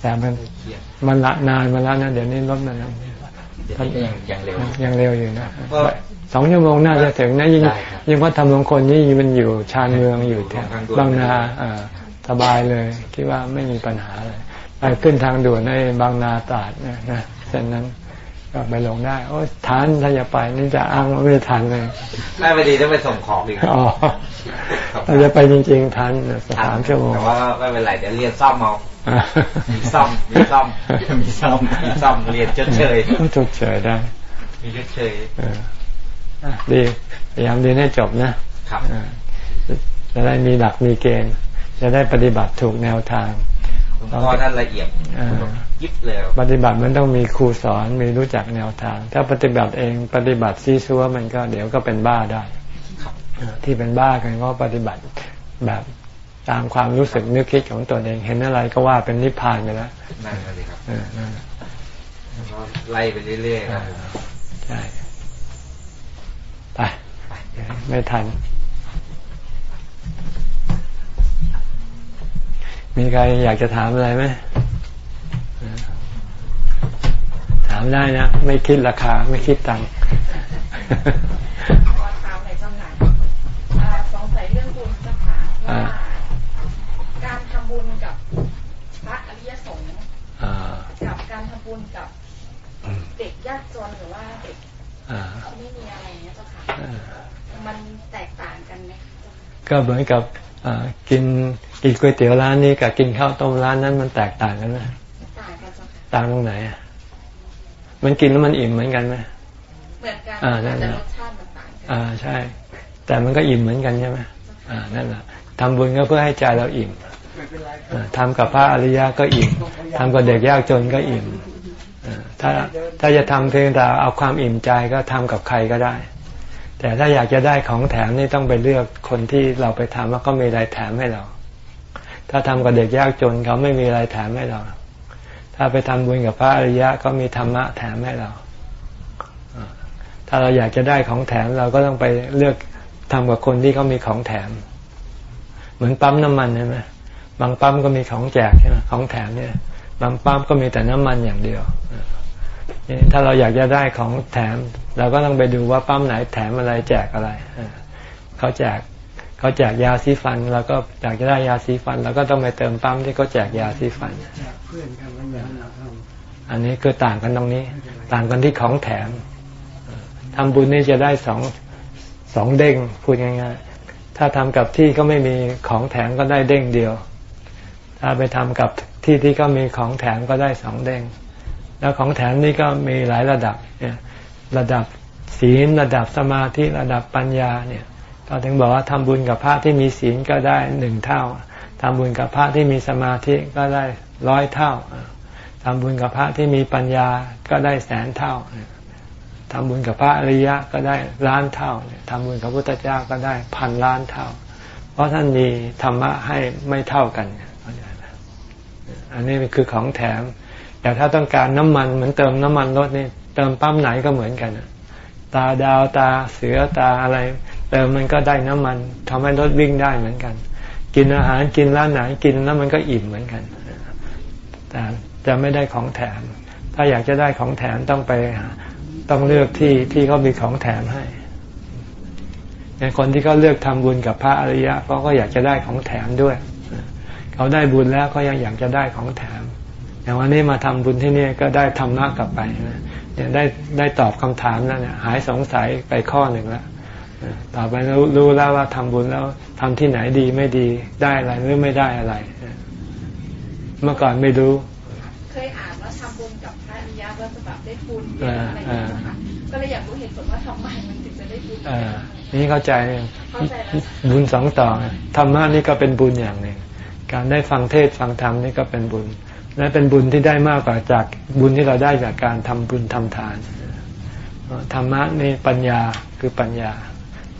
แต่มันเครียดมันละนานมาแล้วนะเดี๋ยวนี้รถมันเดี๋ยวนี้ยังยังเร็วยังเร็วอยู่นะก็ สองชั่วโมงน่าจะถึงนะยิ่งได้ครับยิ่งวัดธรรมมงคลนี่มันอยู่ชานเมืองอยู่แถวทางด่วนบางนาอ่าสบายเลย คิดว่าไม่มีปัญหาเลยไปขึ้นทางด่วนในบางนาตราดนะนะเส้นนั้นก็ไปลงได้ โอ้ยทันถ้าจะไปนี่จะอ้างว่าไม่ทันเลยได้ไปดีต้องไปส่งของอีกอ๋อเราจะไปจริงๆทันสามชั่วโมงแต่ว่าไม่เป็นไรเดี๋ยวเรียนซ่อมเอาอ่ามีซ่อมมีซ่อมมีซ่อมมีซ่อมเรียนชดเชยต้องชดเชยได้มีชดเชยเอออะ ดีพยายามเรียนให้จบนะครับอ่าจะได้มีหลักมีเกณฑ์ จะได้ปฏิบัติถูกแนวทางหลวงพ่อท่านละเอียดอ่ายิบเลยปฏิบัติมันต้องมีครูสอนมีรู้จักแนวทาง ถ้าปฏิบัติเองปฏิบัติซีซัวมันก็เดี๋ยวก็เป็นบ้าได้ครับอ่าที่เป็นบ้ากันก็ปฏิบัติแบบตามความรู้สึกนึกคิดของตนเองเห็นอะไรก็ว่าเป็นนิพพานไปแล้วนั่นเลยครับเออนั่นก็ไล่ไปเรื่อยๆครับใช่ ไปไม่ทัน มีใครอยากจะถามอะไรไหมถามได้นะ ไม่คิดราคา ไม่คิดตังค์ ก็เหมือนกับอ่ากินกินก๋วยเตี๋ยวร้านนี้กับกินข้าวต้มร้านนั้นมันแตกต่างกันไหมต่างกันเจ้าค่ะต่างตรงไหนอะมันกินแล้วมันอิ่มเหมือนกันไหมเหมือนกันอ่านั่นแต่แหละรสชาติมันต่างกันอ่าใช่แต่แต่มันก็อิ่มเหมือนกันใช่ไหมอ่านั่นแหละทำบุญก็เพื่อให้ใจเราอิ่มทำกับพระอริยะก็อิ่มทำกับเด็กยากจนก็อิ่มถ้าถ้าจะทำเพียงแต่เอาความอิ่มใจก็ทำกับใครก็ได้ แต่ถ้าอยากจะได้ของแถมนี่ต้องไปเลือกคนที่เราไปทำว่าก็มีอะไรแถมให้เรา ถ้าทำกับเด็กยากจนเขาไม่มีอะไรแถมให้เรา ถ้าไปทำบุญกับพระอริยะก็มีธรรมะแถมให้เรา ถ้าเราอยากจะได้ของแถมเราก็ต้องไปเลือกทำกับคนที่เขามีของแถม เหมือนปั๊มน้ำมันใช่ไหมบางปั๊มก็มีของแจกใช่ไหมของแถมเนี่ย บางปั๊มก็มีแต่น้ำมันอย่างเดียว ถ้าเราอยากจะได้ของแถม เราก็ต้องไปดูว่าปั๊มไหนแถมอะไรแจกอะไรเขาแจกเขาแจกยาสีฟันเราก็อยากจะได้ยาสีฟันเราก็ต้องไปเติมปั๊มที่เขาแจกยาสีฟันอันนี้คือต่างกันตรงนี้ ต่างกันที่ของแถมทำบุญนี่จะได้สองสองเด้งพูดง่ายๆถ้าทำกับที่ก็ไม่มีของแถมก็ได้เด้งเดียว ถ้าไปทำกับที่ที่ก็มีของแถมก็ได้สองเด้ง แล้วของแถมนี่ก็มีหลายระดับเนี่ยระดับศีลระดับสมาธิระดับปัญญาเนี่ยเราถึงบอกว่าทำบุญกับพระที่มีศีลก็ได้หนึ่งเท่าทำบุญกับพระที่มีสมาธิก็ได้ร้อยเท่าทำบุญกับพระที่มีปัญญาก็ได้แสนเท่าทำบุญกับพระอริยะก็ได้ล้านเท่าทำบุญกับพระพุทธเจ้าก็ได้พันล้านเท่า เพราะท่านมีธรรมะให้ไม่เท่ากัน อันนี้คือของแถม แต่ถ้าต้องการน้ำมันเหมือนเติมน้ำมันรถนี่เติมปั๊มไหนก็เหมือนกันตาดาวตาเสือตาอะไร เติมมันก็ได้น้ำมันทำให้รถวิ่งได้เหมือนกัน กินอาหารกินร้านไหนกินแล้วมันก็อิ่มเหมือนกัน แต่จะไม่ได้ของแถม ถ้าอยากจะได้ของแถมต้องไปต้องเลือกที่ที่เขามีของแถมให้ในคนที่เขาเลือกทำบุญกับพระอริยะเขาก็อยากจะได้ของแถมด้วย เขาได้บุญแล้วเขายังอยากจะได้ของแถม อย่างวันนี้มาทำบุญที่นี่ก็ได้ธรรมะกลับไปนะเนี่ยได้ได้ตอบคำถามแล้วเนี่ยหายสงสัยไปข้อหนึ่งแล้วต่อไปรู้รู้แล้วว่าทำบุญแล้วทำที่ไหนดีไม่ดีได้อะไรหรือไม่ได้อะไร เมื่อก่อนไม่รู้ เคยอ่านว่าทำบุญกับพระอริยะก็จะแบบได้บุญอะไรอย่างเงี้ยค่ะก็เลยอยากรู้เหตุผลว่าทำไมมันถึงจะได้บุญนี่เข้าใจบุญสองต่อธรรมะนี่ก็เป็นบุญอย่างหนึ่งการได้ฟังเทศฟังธรรมนี่ก็เป็นบุญ และเป็นบุญที่ได้มากกว่าจากบุญที่เราได้จากการทำบุญทำทานธรรมะนี่ปัญญาคือปัญญา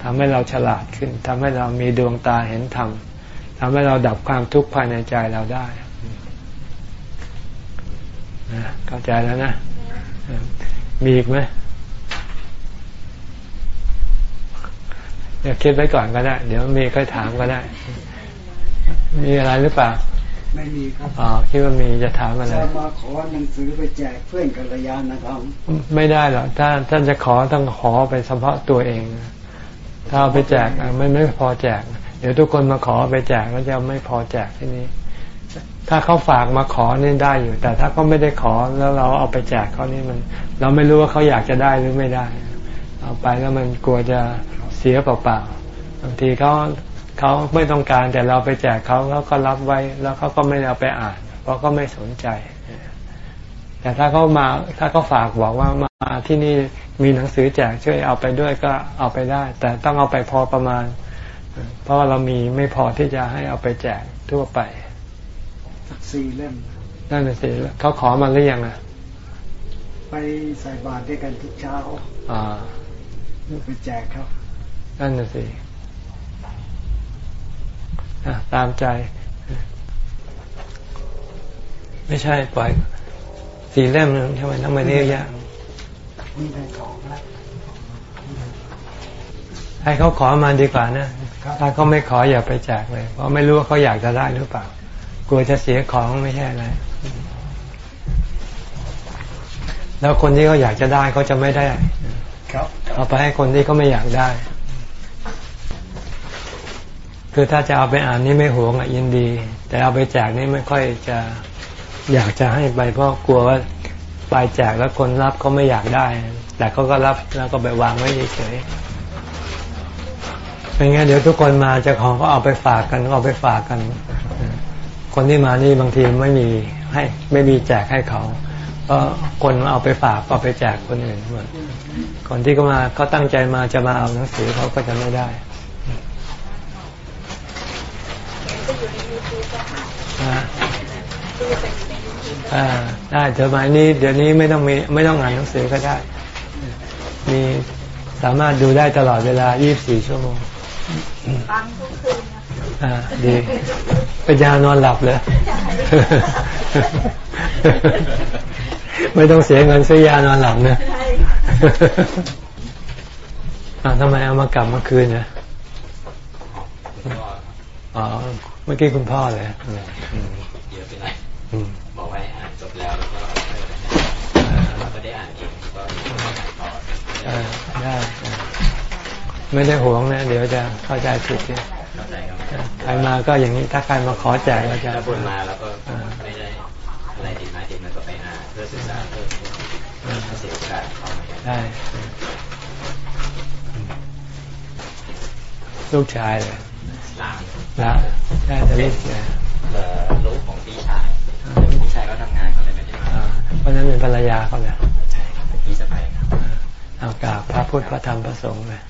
ทำให้เราฉลาดขึ้นทำให้เรามีดวงตาเห็นธรรมทำให้เราดับความทุกข์ภายในใจเราได้เข้าใจแล้วนะ มีอีกไหมเดี๋ยวคิดไว้ก่อนก็ได้ เดี๋ยวมีค่อยถามก็ได้ มีอะไรหรือเปล่า ไม่มีครับอ๋อคิดว่ามีจะถามอะไรจะมาขอหนังสือไปแจกเพื่อนกัลยาณธรรมไม่ได้หรอกถ้าท่านจะขอต้องขอไปเฉพาะตัวเอง ถ้าเอาไปแจกไม่ไม่พอแจก เดี๋ยวทุกคนมาขอไปแจกแล้วจะไม่พอแจกที่นี้ ถ้าเขาฝากมาขอนี่ได้อยู่ แต่ถ้าเขาไม่ได้ขอแล้วเราเอาไปแจกเขานี่มัน เราไม่รู้ว่าเขาอยากจะได้หรือไม่ได้ เอาไปแล้วมันกลัวจะเสียเปล่าๆบางทีเขา เขาไม่ต้องการแต่เราไปแจกเขาเขาก็รับไว้แล้วเขาก็ไม่เอาไปอ่าน เพราะก็ไม่สนใจ แต่ถ้าเขามาถ้าเขาฝากบอกว่ามาที่นี่มีหนังสือแจกช่วยเอาไปด้วยก็เอาไปได้ แต่ต้องเอาไปพอประมาณ เพราะว่าเรามีไม่พอที่จะให้เอาไปแจกทั่วไปสี่เล่มนั่นสิเขาขอมาหรือยังอะไปใส่บาตรด้วยกันทุกเช้า อ่าไปแจกครับนั่นสิ ตามใจ ไม่ใช่ปล่อยสี่เล่มนึงทำไมต้องมาเรียกยากให้เขาขอมาดีกว่านะถ้าเขาไม่ขออย่าไปแจกเลย เพราะไม่รู้ว่าเขาอยากจะได้หรือเปล่า กลัวจะเสียของไม่ใช่อะไรแล้วคนที่เขาอยากจะได้เขาจะไม่ได้ ครับเอาไปให้คนที่เขาไม่อยากได้ คือถ้าจะเอาไปอ่านนี่ไม่หวงอะยินดี แต่เอาไปแจกนี่ไม่ค่อยจะอยากจะให้ไปเพราะกลัวว่าไปแจกแล้วคนรับเขาไม่อยากได้ แต่เขาก็รับแล้วก็ไปวางไว้เฉยๆเป็นไงเดี๋ยวทุกคนมาจะของก็เอาไปฝากกันเอาไปฝากกัน คนที่มานี่บางทีไม่มีให้ไม่มีแจกให้เขาเพราะคนเอาไปฝากเอาไปแจกคนอื่นหมดคนที่เขามาเขาตั้งใจมาจะมาเอาหนังสือเขาก็จะไม่ได้ อ่าได้เดี๋ยวมานี้เดี๋ยวนี้ไม่ต้องมีไม่ต้องอ่านหนังสือก็ได้ มีสามารถดูได้ตลอดเวลา 24 ชั่วโมงฟังทุกคืนอ่าดีเป็นยานอนหลับเลย ไม่ต้องเสียเงินซื้อยานอนหลับเนะอ่าทำไมเอามากลับมาคืนเนี่ยอ๋อ เมื่อกี้คุณพ่อเลยเยอะไปหน่อยบอกไว้อ่านจบแล้วแล้วก็เราก็ได้อ่านเองก็ต่อได้ไม่ได้ห่วงนะ เดี๋ยวจะเข้าใจผิดเนี่ยใครมาก็อย่างนี้ถ้าใครมาขอแจกก็จะถ้าบุญมาแล้วก็ไม่ได้อะไรติดมาติดมันก็ไปหาเพื่อศึกษาเพิ่มเสียโอกาสเข้ามาได้ลูกชายเลยหลานละ ใช่แต่ลูกชายลูกของพี่ชายพี่ชายก็ทำงานเขาเลยไม่ได้มาเพราะนั้นเป็นภรรยาเขาเนี่ยใช่พี่สะใภ้ครับเอากราบพระพุทธพระธรรมพระสงฆ์เลย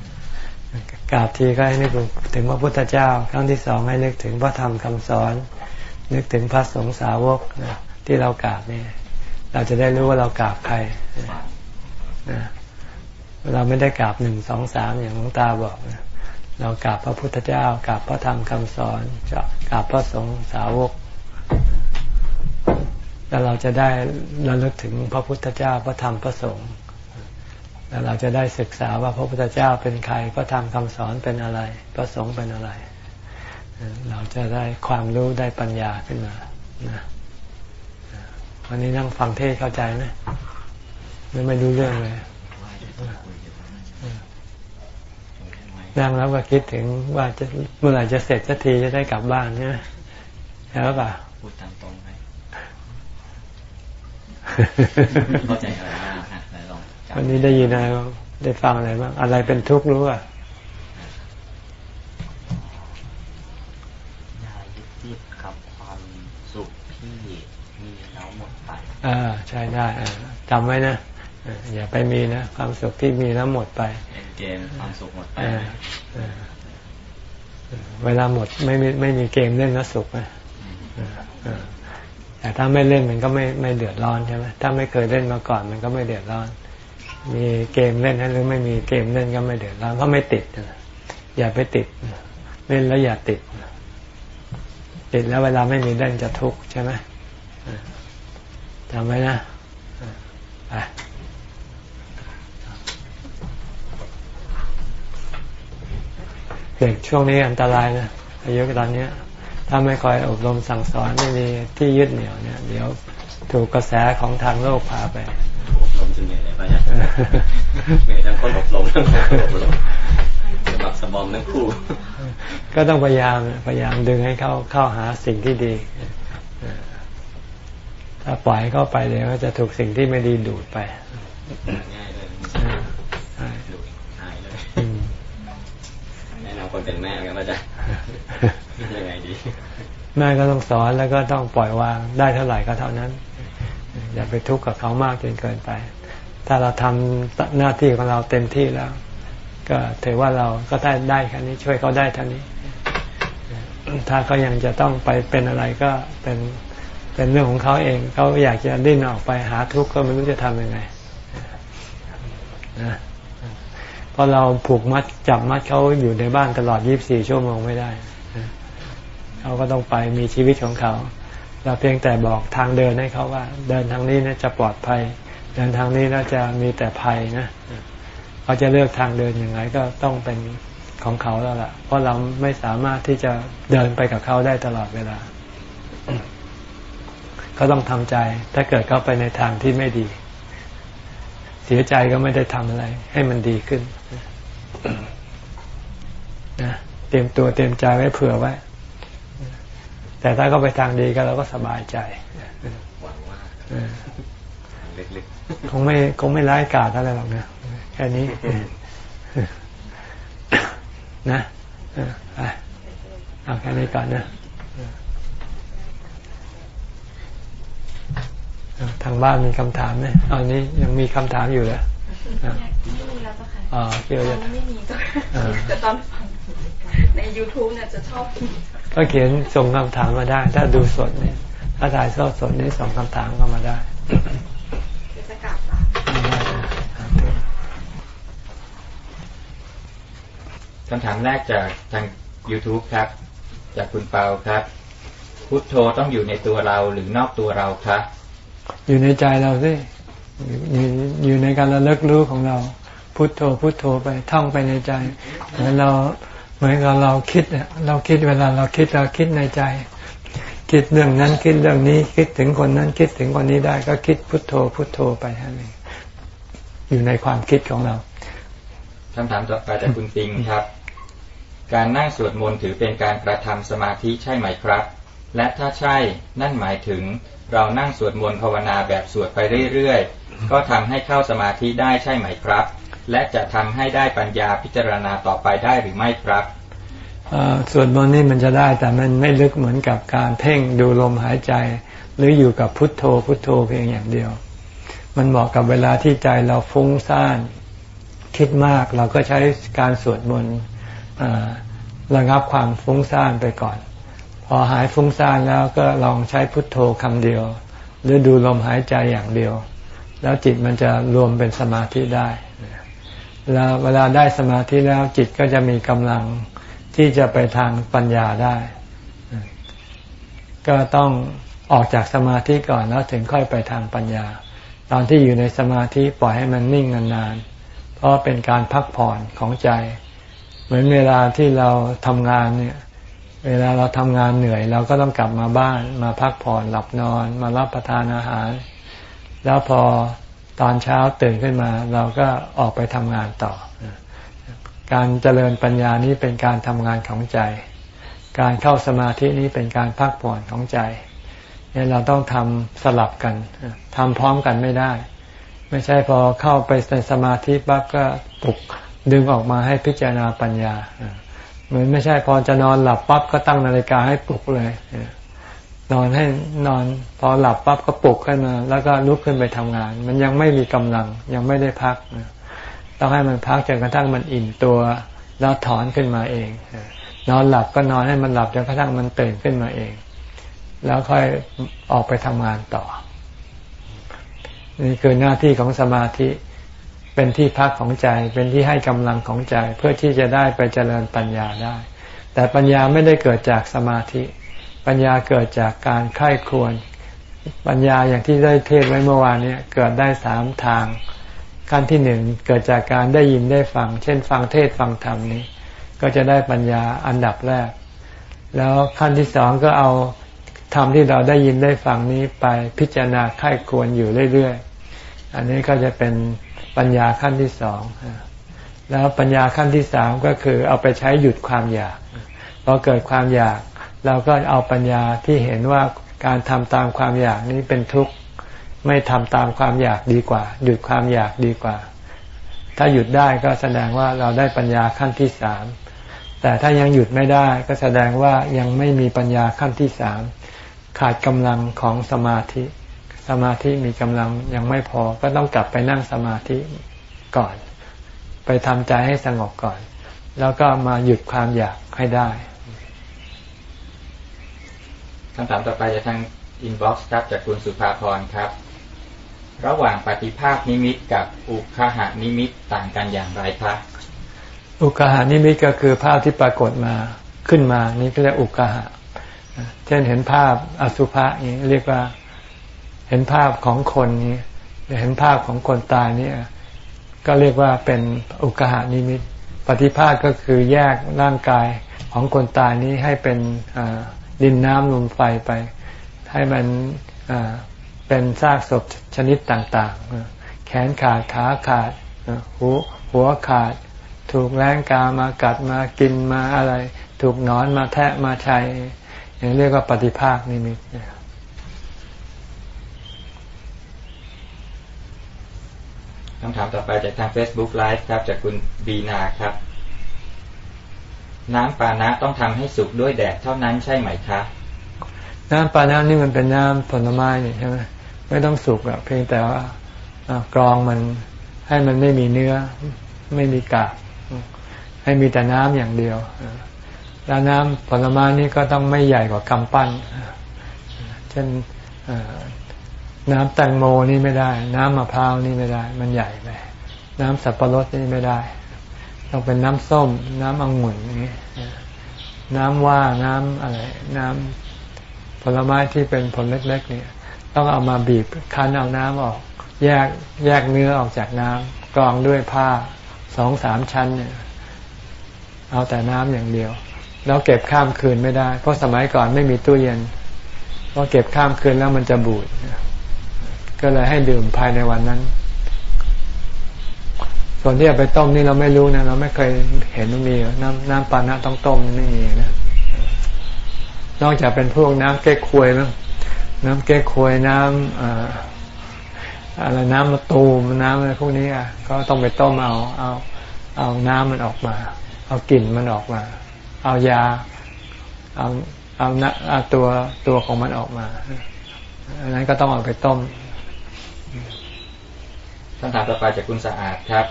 กราบทีก็ให้นึกถึงพระพุทธเจ้า ครั้งที่สองให้นึกถึงพระธรรมคำสอน นึกถึงพระสงฆ์สาวกที่เรากราบนี่เราจะได้รู้ว่าเรากราบใครเราไม่ได้กราบหนึ่งสองสามอย่างหลวงตาบอกนะ เรากราบพระพุทธเจ้ากราบพระธรรมคำสอนจะกราบพระสงฆ์สาวก แล้วเราจะได้ระลึกถึงพระพุทธเจ้าพระธรรมพระสงฆ์แล้วเราจะได้ศึกษาว่าพระพุทธเจ้าเป็นใครพระธรรมคำสอนเป็นอะไร พระสงฆ์เป็นอะไร เราจะได้ความรู้ได้ปัญญาขึ้นมานะวันนี้นั่งฟังเทศเข้าใจไหมไม่ไม่รู้เรื่องเลย นั่งแล้วก็คิดถึงว่าจะเมื่อไหร่จะเสร็จสักทีจะได้กลับบ้านใช่ไหมใช่ป่ะพูดตามตรงไหมเข้าใจอะไรบ้างฮะลองวันนี้ได้ยินอะไรได้ฟังอะไรบ้างอะไรเป็นทุกข์รู้อะยายึดติดกับความสุขที่มีแล้วหมดไปอ่าใช่ได้จำไว้นะ อย่าไปมีนะ ความสุขที่มีแล้วหมดไปเกมความสุขหมดไปเวลาหมดไม่มีไม่มีเกมเล่นแล้วสุขนะแต่ถ้าไม่เล่นมันก็ไม่ไม่เดือดร้อนใช่ไหมถ้าไม่เคยเล่นมาก่อนมันก็ไม่เดือดร้อน มีเกมเล่นหรือไม่มีเกมเล่นก็ไม่เดือดร้อนเพราะไม่ติดนะอย่าไปติดเล่นแล้วอย่าติดติดแล้วเวลาไม่มีเล่นจะทุกข์ใช่ไหมจำไว้นะไป เด็กช่วงนี้อันตรายนะอายุตอนนี้ถ้าไม่คอยอบรมสั่งสอนไม่มีที่ยึดเหนี่ยวเนี่ย เดี๋ยวถูกกระแสของทางโลกพาไปอบรมจนเหนื่อยเลยป่ะเนี่ยเหนื่อยทั้งคนอบรมทั้งคนอบรมสมัครสมอมทั้งคู่ ก็ต้องพยายามพยายามดึงให้เขาเข้าหาสิ่งที่ดีถ้าปล่อยเข้าไปเดี๋ยวก็จะถูกสิ่งที่ไม่ดีดูดไปง่ายเลย คนเป็นแม่กันว่าจะยังไงดี แม่ก็ต้องสอนแล้วก็ต้องปล่อยวางได้เท่าไหร่ก็เท่านั้น อย่าไปทุกข์กับเขามากจนเกินไป ถ้าเราทำหน้าที่ของเราเต็มที่แล้ว ก็ถือว่าเราก็ได้ได้แค่นี้ ช่วยเขาได้เท่านี้ ถ้าเขายังจะต้องไปเป็นอะไรก็เป็นเป็นเรื่องของเขาเองเขาอยากจะดิ้นออกไปหาทุกข์ก็ไม่รู้จะทำยังไงนะ เพราะเราผูกมัดจับมัดเขาอยู่ในบ้านตลอด 24 ชั่วโมงไม่ได้ เขาก็ต้องไปมีชีวิตของเขา เราเพียงแต่บอกทางเดินให้เขาว่า เดินทางนี้นะจะปลอดภัย เดินทางนี้แล้วจะมีแต่ภัยนะเขาจะเลือกทางเดินยังไงก็ต้องเป็นของเขาแล้วล่ะ เพราะเราไม่สามารถที่จะเดินไปกับเขาได้ตลอดเวลา ก็ต้องทำใจ ถ้าเกิดเขาไปในทางที่ไม่ดี เสียใจก็ไม่ได้ทำอะไร ให้มันดีขึ้น นะเตรียมตัวเตรียมใจไว้เผื่อไว้ แต่ถ้าเขาไปทางดีก็เราก็สบายใจหวังว่าเล็กๆคงไม่คงไม่ร้ายกาจอะไรหรอกนะแค่นี้นะเอาแค่นี้ก่อนนะทางบ้านมีคำถามไหมอันนี้ยังมีคำถามอยู่เหรอไม่มีแล้วจ้ะค่ะ อ๋อเกี่ยวกับไม่มีก็แต่ตอนฟังใน YouTube เนี่ยจะชอบ ก็เขียนส่งคำถามมาได้ ถ้าดูสดเนี่ย ถ้าถ่ายทอดสดนี่ส่งคำถามเข้ามาได้จะกลับละคำถามแรกจากทาง YouTube ครับ จากคุณเปาครับ พุทโธต้องอยู่ในตัวเราหรือนอกตัวเราครับอยู่ในใจเราสิอยู่อยู่ในการระลึกรู้ของเรา พุทโธพุทโธไปท่องไปในใจเหมือนเราเหมือนกับเราคิดเนี่ยเราคิดเวลาเราคิดเราคิดในใจ คิดเรื่องนั้นคิดเรื่องนี้คิดถึงคนนั้นคิดถึงคนนี้ได้ก็คิดพุทโธพุทโธไปท่านเองอยู่ในความคิดของเราคำถามต่อไปจากคุณปิงครับ การนั่งสวดมนต์ถือเป็นการกระทำสมาธิใช่ไหมครับ และถ้าใช่นั่นหมายถึงเรานั่งสวดมนต์ภาวนาแบบสวดไปเรื่อยๆ ก็ทำให้เข้าสมาธิได้ใช่ไหมครับ และจะทำให้ได้ปัญญาพิจารณาต่อไปได้หรือไม่ครับสวดมนต์นี่มันจะได้แต่มันไม่ลึกเหมือนกับการเพ่งดูลมหายใจ หรืออยู่กับพุทโธพุทโธเพียงอย่างเดียว มันเหมาะกับเวลาที่ใจเราฟุ้งซ่านคิดมากเราก็ใช้การสวดมนต์ระงับความฟุ้งซ่านไปก่อน พอหายฟุ้งซ่านแล้วก็ลองใช้พุทโธคำเดียว หรือดูลมหายใจอย่างเดียว แล้วจิตมันจะรวมเป็นสมาธิได้ แล้วเวลาได้สมาธิแล้วจิตก็จะมีกำลังที่จะไปทางปัญญาได้ ก็ต้องออกจากสมาธิก่อนแล้วถึงค่อยไปทางปัญญา ตอนที่อยู่ในสมาธิปล่อยให้มันนิ่งนานๆ เพราะเป็นการพักผ่อนของใจ เหมือนเวลาที่เราทำงานเนี่ย เวลาเราทำงานเหนื่อย เราก็ต้องกลับมาบ้านมาพักผ่อนหลับนอน มารับประทานอาหาร แล้วพอ ตอนเช้าตื่นขึ้นมา เราก็ออกไปทำงานต่อ การเจริญปัญญานี้เป็นการทำงานของใจ การเข้าสมาธินี้เป็นการพักผ่อนของใจเนี่ยเราต้องทำสลับกันทำพร้อมกันไม่ได้ ไม่ใช่พอเข้าไปในสมาธิปั๊บก็ปลุกดึงออกมาให้พิจารณาปัญญาเหมือนไม่ใช่พอจะนอนหลับปั๊บก็ตั้งนาฬิกาให้ปลุกเลย นอนให้นอน พอหลับปั๊บก็ปลุกขึ้นมา แล้วก็ลุกขึ้นไปทำงาน มันยังไม่มีกำลังยังไม่ได้พักต้องให้มันพักจนกระทั่งมันอิ่มตัว แล้วถอนขึ้นมาเองนอนหลับก็นอนให้มันหลับจนกระทั่งมันตื่นขึ้นมาเอง แล้วค่อยออกไปทำงานต่อ นี่คือหน้าที่ของสมาธิเป็นที่พักของใจเป็นที่ให้กำลังของใจเพื่อที่จะได้ไปเจริญปัญญาได้ แต่ปัญญาไม่ได้เกิดจากสมาธิ ปัญญาเกิดจากการไข้ควร ปัญญาอย่างที่ได้เทศไว้เมื่อวานนี้เกิดได้สามทาง ขั้นที่หนึ่งเกิดจากการได้ยินได้ฟัง เช่น ฟังเทศฟังธรรมนี้ ก็จะได้ปัญญาอันดับแรก แล้วขั้นที่สองก็เอาธรรมที่เราได้ยินได้ฟังนี้ไปพิจารณาไข้ควรอยู่เรื่อยๆ อันนี้ก็จะเป็นปัญญาขั้นที่สอง แล้วปัญญาขั้นที่สามก็คือเอาไปใช้หยุดความอยากพอเกิดความอยาก เราก็เอาปัญญาที่เห็นว่าการทำตามความอยากนี้เป็นทุกข์ไม่ทำตามความอยากดีกว่า หยุดความอยากดีกว่า ถ้าหยุดได้ก็แสดงว่าเราได้ปัญญาขั้นที่สามแต่ถ้ายังหยุดไม่ได้ก็แสดงว่ายังไม่มีปัญญาขั้นที่สามขาดกำลังของสมาธิ สมาธิมีกำลังยังไม่พอก็ต้องกลับไปนั่งสมาธิก่อน ไปทำใจให้สงบก่อน แล้วก็มาหยุดความอยากให้ได้ คำถามต่อไปจะทางอินบ็อกซ์ครับจากคุณสุภาพรครับ ระหว่างปฏิภาคนิมิตกับอุคหานิมิตต่างกันอย่างไรครับอุคหานิมิตก็คือภาพที่ปรากฏมาขึ้นมา นี่ก็เรียกอุคหะเช่นเห็นภาพอสุภะนี่เรียกว่าเห็นภาพของคนนี้เห็นภาพของคนตายนี่ก็เรียกว่าเป็นอุกหานิมิต ปฏิภาคก็คือแยกร่างกายของคนตายนี้ให้เป็น ดินน้ำลมไฟไป ให้มันเป็นซากศพชนิดต่างๆ แขนขาดขาขาดหูหัวขาด ถูกแรงกามากัดมากินมาอะไร ถูกนอนมาแทะมาชัยอย่างเรียกว่าปฏิภาคนิมิตคำถามต่อไปจากทาง Facebook Live ครับ จากคุณบีนาครับ น้ำปานะต้องทำให้สุกด้วยแดดเท่านั้นใช่ไหมคะ น้ำปานะนี่มันเป็นน้ำผลไม้นี่ใช่ไหมไม่ต้องสุกอะเพียงแต่ว่ากรองมันให้มันไม่มีเนื้อ ไม่มีกากให้มีแต่น้ำอย่างเดียวแล้วน้ำผลไม้นี่ก็ต้องไม่ใหญ่กว่ากำปั้นเช่นน้ำแตงโมนี่ไม่ได้ น้ำมะพร้าวนี่ไม่ได้ มันใหญ่ไปน้ำสับปะรดนี่ไม่ได้ ต้องเป็นน้ำส้ม น้ำองุ่นอย่างนี้น้ำว่าน้ำอะไร น้ำผลไม้ที่เป็นผลเล็ก ๆ เนี่ย ต้องเอามาบีบคั้นเอาน้ำออก แยกแยกเนื้อออกจากน้ำกรองด้วยผ้าสองสามชั้นเนี่ย เอาแต่น้ำอย่างเดียว แล้วเก็บข้ามคืนไม่ได้ เพราะสมัยก่อนไม่มีตู้เย็นพอเก็บข้ามคืนแล้วมันจะบูด ก็เลยให้ดื่มภายในวันนั้น ส่วนที่เอาไปต้มนี่เราไม่รู้นะเราไม่เคยเห็นมีน้ำน้ำปานะต้องต้มไม่มีนะนอกจากเป็นพวกน้ำเก๊กควยมั้งน้ำเก๊กควยน้ำอะไรน้ำมะตูมน้ำอะไรพวกนี้อะก็ต้องไปต้มเอาเอา เอาน้ำมันออกมา เอากลิ่นมันออกมา เอายา เอาเอาเอาตัวตัวของมันออกมาอันนั้นก็ต้องเอาไปต้มคำถามต่อไปจากคุณสะอาดครับ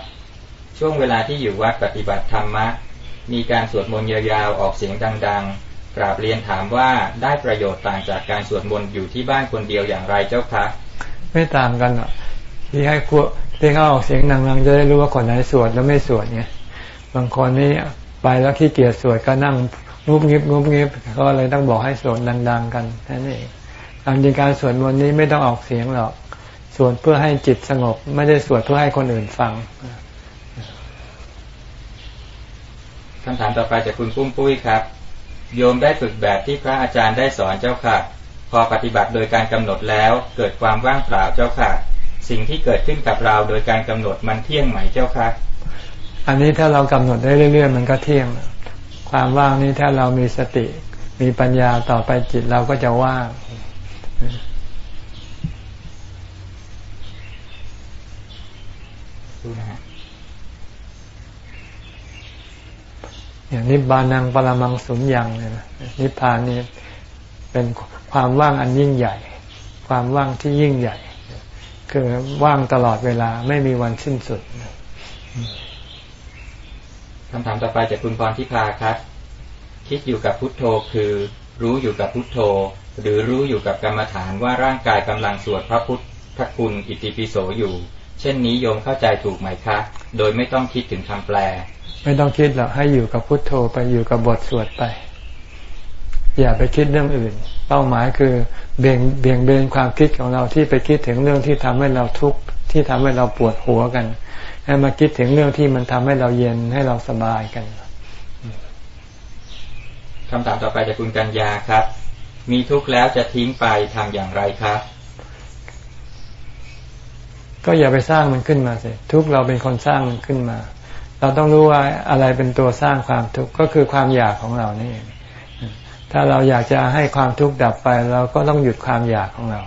ช่วงเวลาที่อยู่วัดปฏิบัติธรรมะ มีการสวดมนต์ยาวๆ ออกเสียงดังๆ กราบเรียนถามว่าได้ประโยชน์ต่างจากการสวดมนต์อยู่ที่บ้านคนเดียวอย่างไรเจ้าคะ ไม่ต่างกันหรอกที่ให้ครัวที่เขาออกเสียงดังๆจะได้รู้ว่าคนไหนสวดแล้วไม่สวดไงบางคนนี่ไปแล้วขี้เกียจสวดก็นั่งงุบงิบงุบงิบก็เลยต้องบอกให้สวดดัง ๆ กันนั่นเองตามจริงการสวดมนต์นี้ไม่ต้องออกเสียงหรอกสวดเพื่อให้จิตสงบ ไม่ได้สวดเพื่อให้คนอื่นฟัง คำถามต่อไปจากคุณปุ้มปุ้ยครับ โยมได้ฝึกแบบที่พระอาจารย์ได้สอนเจ้าค่ะ พอปฏิบัติโดยการกำหนดแล้วเกิดความว่างเปล่าเจ้าค่ะ สิ่งที่เกิดขึ้นกับเราโดยการกำหนดมันเที่ยงไหมเจ้าค่ะ อันนี้ถ้าเรากำหนดได้เรื่อย ๆ มันก็เที่ยง ความว่างนี้ถ้าเรามีสติ มีปัญญาต่อไปจิตเราก็จะว่างดูนะฮะ อย่างนิบานังปรมังสุญญังเนี่ยนิพพานนี่เป็นความว่างอันยิ่งใหญ่ ความว่างที่ยิ่งใหญ่ คือว่างตลอดเวลาไม่มีวันสิ้นสุดคำถามต่อไปจากคุณพรทิพาครับ คิดอยู่กับพุทโธคือ รู้อยู่กับพุทโธ หรือรู้อยู่กับกรรมฐานว่าร่างกายกำลังสวดพระพุทธคุณอิติปิโสอยู่ เช่นนี้โยมเข้าใจถูกไหมคะ โดยไม่ต้องคิดถึงคำแปล ไม่ต้องคิดหรอกให้อยู่กับพุทโธไปอยู่กับบทสวดไป อย่าไปคิดเรื่องอื่น เป้าหมายคือเบี่ยงเบี่ยงเบนความคิดของเราที่ไปคิดถึงเรื่องที่ทำให้เราทุกข์ที่ทำให้เราปวดหัวกัน ให้มาคิดถึงเรื่องที่มันทำให้เราเย็นให้เราสบายกันคำถามต่อไปจากคุณกัญญาครับ มีทุกข์แล้วจะทิ้งไปทำอย่างไรครับ ก็อย่าไปสร้างมันขึ้นมาสิทุกเราเป็นคนสร้างมันขึ้นมา เราต้องรู้ว่าอะไรเป็นตัวสร้างความทุกข์ก็คือความอยากของเรานี่เองถ้าเราอยากจะให้ความทุกข์ดับไป เราก็ต้องหยุดความอยากของเรา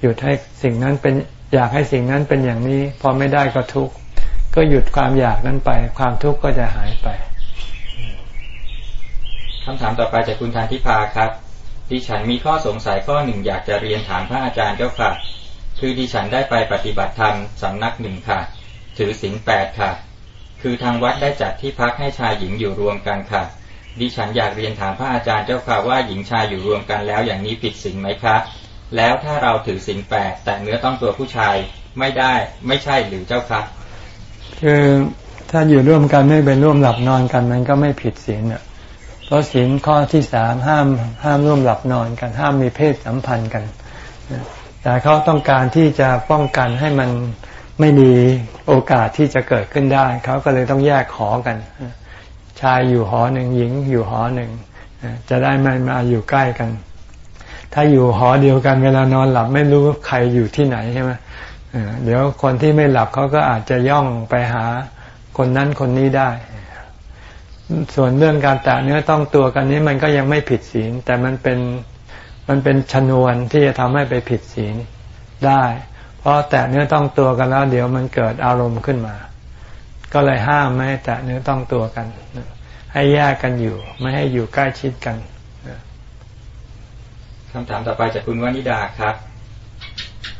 หยุดให้สิ่งนั้นเป็นอยากให้สิ่งนั้นเป็นอย่างนี้ พอไม่ได้ก็ทุกข์ก็หยุดความอยากนั้นไป ความทุกข์ก็จะหายไปคำถามต่อไปจากคุณทานทิพาครับ ที่ฉันมีข้อสงสัยข้อหนึ่งอยากจะเรียนถามพระอาจารย์เจ้าค่ะ คือดิฉันได้ไปปฏิบัติธรรมสำนักหนึ่งค่ะ ถือศีลแปดค่ะ คือทางวัดได้จัดที่พักให้ชายหญิงอยู่รวมกันค่ะ ดิฉันอยากเรียนถามพระอาจารย์เจ้าค่ะว่าหญิงชายอยู่รวมกันแล้วอย่างนี้ผิดศีลไหมคะแล้วถ้าเราถือศีลแปดแต่เนื้อต้องตัวผู้ชายไม่ได้ไม่ใช่หรือเจ้าคะคือถ้าอยู่ร่วมกันไม่เป็นร่วมหลับนอนกันมันก็ไม่ผิดศีลเนอะเพราะศีลข้อที่สามห้ามห้ามร่วมหลับนอนกันห้ามมีเพศสัมพันธ์กัน แต่เขาต้องการที่จะป้องกันให้มันไม่มีโอกาสที่จะเกิดขึ้นได้ เขาก็เลยต้องแยกหอกัน ชายอยู่หอหนึ่งหญิงอยู่หอหนึ่งจะได้ไม่มาอยู่ใกล้กัน ถ้าอยู่หอเดียวกันเวลานอนหลับไม่รู้ใครอยู่ที่ไหนใช่ไหมเดี๋ยวคนที่ไม่หลับเขาก็อาจจะย่องไปหาคนนั้นคนนี้ได้ ส่วนเรื่องการแตะเนื้อต้องตัวกันนี้มันก็ยังไม่ผิดศีลแต่มันเป็น มันเป็นชนวนที่จะทำให้ไปผิดศีลได้ เพราะแตะเนื้อต้องตัวกันแล้ว เดี๋ยวมันเกิดอารมณ์ขึ้นมา ก็เลยห้ามไม่ให้แตะเนื้อต้องตัวกัน ให้แยกกันอยู่ ไม่ให้อยู่ใกล้ชิดกันคำถามต่อไปจากคุณวนิดาครับ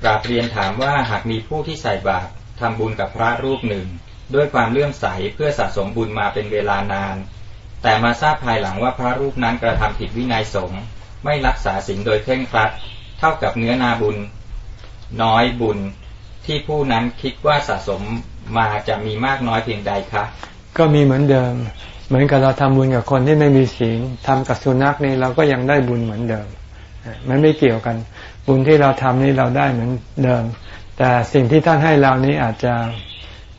กราบเรียนถามว่าหากมีผู้ที่ใส่บาตรทำบุญกับพระรูปหนึ่ง ด้วยความเลื่อมใสเพื่อสะสมบุญมาเป็นเวลานาน แต่มาทราบภายหลังว่าพระรูปนั้นกระทำผิดวินัยสงฆ์ ไม่รักษาศีลโดยเคร่งครัด เท่ากับเนื้อนาบุญ น้อยบุญที่ผู้นั้นคิดว่าสะสมมาจะมีมากน้อยเพียงใดคะก็มีเหมือนเดิม เหมือนกับเราทำบุญกับคนที่ไม่มีศีลทำกับสุนัขนี่เราก็ยังได้บุญเหมือนเดิม มันไม่เกี่ยวกัน บุญที่เราทำนี่เราได้เหมือนเดิม แต่สิ่งที่ท่านให้เรานี้อาจจะ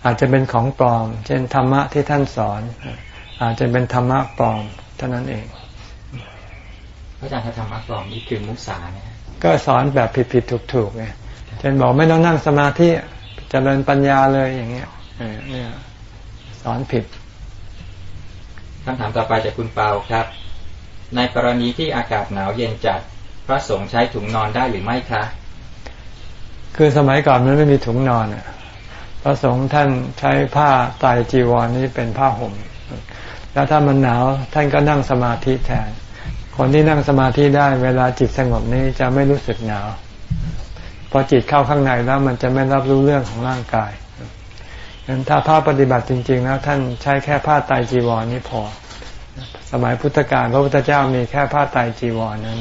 อาจจะเป็นของปลอม เช่นธรรมะที่ท่านสอน อาจจะเป็นธรรมะปลอมเท่านั้นเอง ระอาจารย์ธรรมะปลอมนี่คือมุสาเนี่ยก็สอนแบบผิดๆถูกๆไงเช่นบอกไม่ต้องนั่งสมาธิเจริญปัญญาเลยอย่างเงี้ยเนี่ยสอนผิดคำถามต่อไปจากคุณเปาครับ ในกรณีที่อากาศหนาวเย็นจัด พระสงฆ์ใช้ถุงนอนได้หรือไม่คะ คือสมัยก่อนมันไม่มีถุงนอนอะพระสงฆ์ท่านใช้ผ้าไตรจีวรนี้เป็นผ้าห่ม แล้วถ้ามันหนาวท่านก็นั่งสมาธิแทน คนที่นั่งสมาธิได้เวลาจิตสงบนี้จะไม่รู้สึกหนาวพอจิตเข้าข้างในแล้วมันจะไม่รับรู้เรื่องของร่างกายงั้นถ้าภาพปฏิบัติจริง ๆ แล้ว ท่านใช้แค่ผ้าไตรจีวรนี้พอ สมัยพุทธกาลพระพุทธเจ้ามีแค่ผ้าไตรจีวรนั้น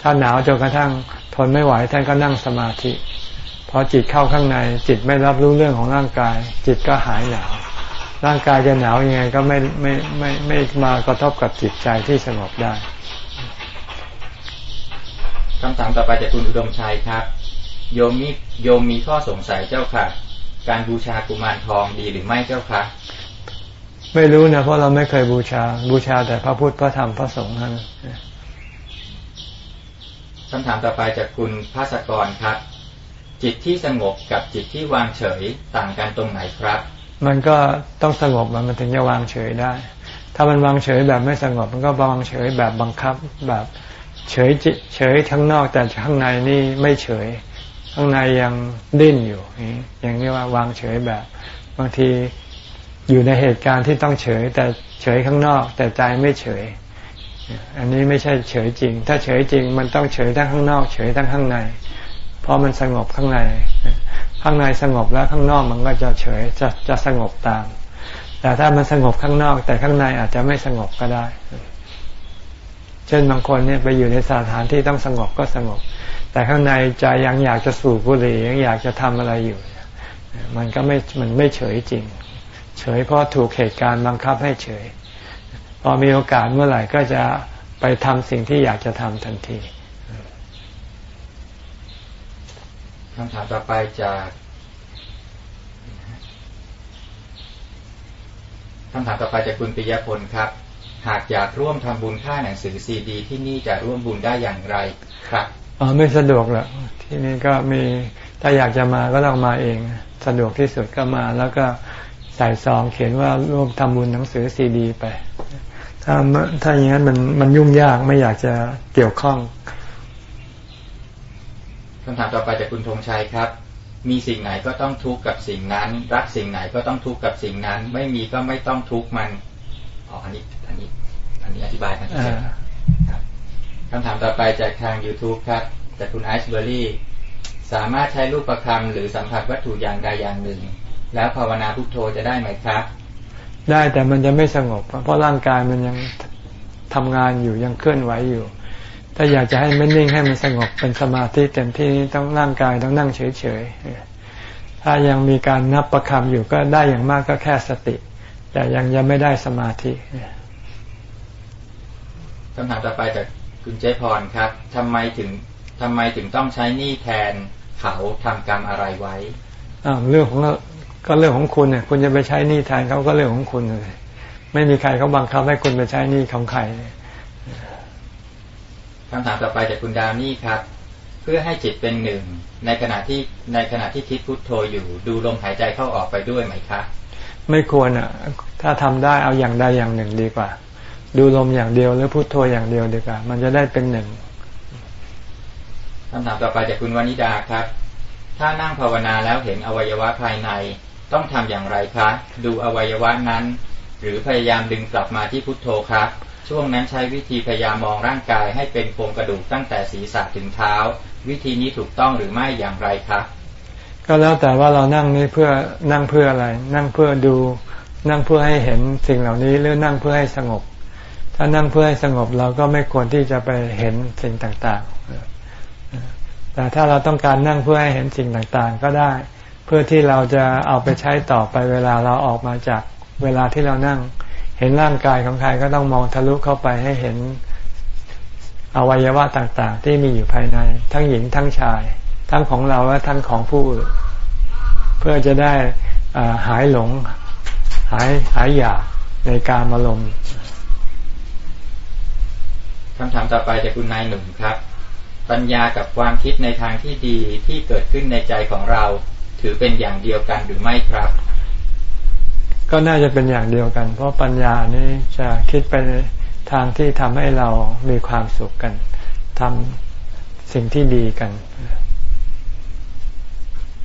ถ้าหนาวจนกระทั่งทนไม่ไหวท่านก็นั่งสมาธิพอจิตเข้าข้างใน จิตไม่รับรู้เรื่องของร่างกาย จิตก็หายหนาว ร่างกายจะหนาวยังไงก็ไม่ไม่ไม่ไม่มากระทบกับจิตใจที่สงบได้คำถามต่อไปจากคุณอุดมชัยครับ โยมมีโยมมีข้อสงสัยเจ้าค่ะ การบูชากุมารทองดีหรือไม่เจ้าค่ะไม่รู้นะเพราะเราไม่เคยบูชา บูชาแต่พระพุทธพระธรรมพระสงฆ์นั่นคำถามต่อไปจากคุณภาสกรครับ จิตที่สงบกับจิตที่วางเฉยต่างกันตรงไหนครับ มันก็ต้องสงบมันมันถึงจะวางเฉยได้ ถ้ามันวางเฉยแบบไม่สงบ มันก็วางเฉยแบบบังคับแบบเฉยจิตเฉยทั้งนอกแต่ข้างในนี่ไม่เฉย ข้างในยังดิ้นอยู่ อย่างนี้ว่าวางเฉยแบบ บางทีอยู่ในเหตุการณ์ที่ต้องเฉย แต่เฉยข้างนอก แต่ใจไม่เฉย อันนี้ไม่ใช่เฉยจริง ถ้าเฉยจริงมันต้องเฉยทั้งข้างนอก เฉยทั้งข้างใน เพราะมันสงบข้างใน ข้างในสงบแล้วข้างนอกมันก็จะเฉยจะจะสงบตาม แต่ถ้ามันสงบข้างนอก แต่ข้างในอาจจะไม่สงบก็ได้ เช่นบางคนเนี่ยไปอยู่ในสถานที่ต้องสงบก็สงบ แต่ข้างในใจยังอยากจะสูบบุหรี่ยังอยากจะทำอะไรอยู่ มันก็ไม่มันไม่เฉยจริง เฉยเพราะถูกเหตุการณ์บังคับให้เฉย พอมีโอกาสเมื่อไหร่ก็จะไปทำสิ่งที่อยากจะทำทันที คำถามต่อไปจากคำถามต่อไปจากคุณปิยพลครับ หากอยากร่วมทำบุญค่าหนังสือซีดี ที่นี่จะร่วมบุญได้อย่างไรครับอ๋อไม่สะดวกหรอกที่นี่ก็มีถ้าอยากจะมาก็ต้องมาเอง สะดวกที่สุดก็มา แล้วก็ใส่ซองเขียนว่าร่วมทำบุญหนังสือซีดี ไป ถ้าถ้าอย่างนั้นมันมันยุ่งยากไม่อยากจะเกี่ยวข้อง คำถามต่อไปจากคุณธงชัยครับ มีสิ่งไหนก็ต้องทุกข์กับสิ่งนั้น รักสิ่งไหนก็ต้องทุกข์กับสิ่งนั้น ไม่มีก็ไม่ต้องทุกข์มันอ๋ออันนี้อันนี้ อันนี้อธิบายกันใช่ไหมครับคำถามต่อไปจากทาง YouTube ครับจากคุณไอซ์เบอรี่สามารถใช้รูปประคำหรือสัมผัสวัตถุอย่างใดอย่างหนึ่ง แล้วภาวนาพุทโธจะได้ไหมครับ ได้แต่มันจะไม่สงบ เพราะร่างกายมันยังทำงานอยู่ยังเคลื่อนไหวอยู่ ถ้าอยากจะให้มันนิ่งให้มันสงบเป็นสมาธิเต็มที่ต้องร่างกายต้องนั่งเฉยๆถ้ายังมีการนับประคำอยู่ก็ได้อย่างมากก็แค่สติ แต่ยังยังไม่ได้สมาธิคำถามต่อไปจากคุณเจพรครับทำไมถึงทำไมถึงต้องใช้หนี้แทนเขาทำกรรมอะไรไว้อ่าเรื่องของก็เรื่องของคุณเนี่ยคุณจะไปใช้หนี้แทนเขาก็เรื่องของคุณเลยไม่มีใครเขาบังคับให้คุณไปใช้หนี้ของใคร คำถามต่อไปจากคุณดาวนี่ครับ เพื่อให้จิตเป็นหนึ่ง ในขณะที่ในขณะที่คิดพุทโธอยู่ ดูลมหายใจเข้าออกไปด้วยไหมคะ ไม่ควรอะ ถ้าทำได้เอาอย่างใดอย่างหนึ่งดีกว่า ดูลมอย่างเดียวหรือพุทโธอย่างเดียวดีกว่า มันจะได้เป็นหนึ่งคำถามต่อไปจากคุณวานิดาครับ ถ้านั่งภาวนาแล้วเห็นอวัยวะภายในต้องทำอย่างไรคะ ดูอวัยวะนั้น หรือพยายามดึงกลับมาที่พุทโธครับ ช่วงนั้นใช้วิธีพยายามมองร่างกายให้เป็นโครงกระดูกตั้งแต่ศีรษะถึงเท้า วิธีนี้ถูกต้องหรือไม่อย่างไรครับก็แล้วแต่ว่าเรานั่งนี่เพื่อนั่งเพื่ออะไร นั่งเพื่อดู นั่งเพื่อให้เห็นสิ่งเหล่านี้หรือนั่งเพื่อให้สงบ ถ้านั่งเพื่อให้สงบเราก็ไม่ควรที่จะไปเห็นสิ่งต่างๆ แต่ถ้าเราต้องการนั่งเพื่อให้เห็นสิ่งต่างๆ ก็ได้ เพื่อที่เราจะเอาไปใช้ต่อไปเวลาเราออกมาจากเวลาที่เรานั่ง เห็นร่างกายของใครก็ต้องมองทะลุเข้าไปให้เห็นอวัยวะต่างๆ ที่มีอยู่ภายใน ทั้งหญิงทั้งชาย ทั้งของเราและทั้งของผู้อื่น เพื่อจะได้หายหลง หายหายอยากในการอารมณ์คำถามต่อไปจากคุณนายหนุ่มครับ ปัญญากับความคิดในทางที่ดีที่เกิดขึ้นในใจของเรา ถือเป็นอย่างเดียวกันหรือไม่ครับ ก็น่าจะเป็นอย่างเดียวกัน เพราะปัญญานี้จะคิดไปในทางที่ทำให้เรามีความสุขกันทำสิ่งที่ดีกัน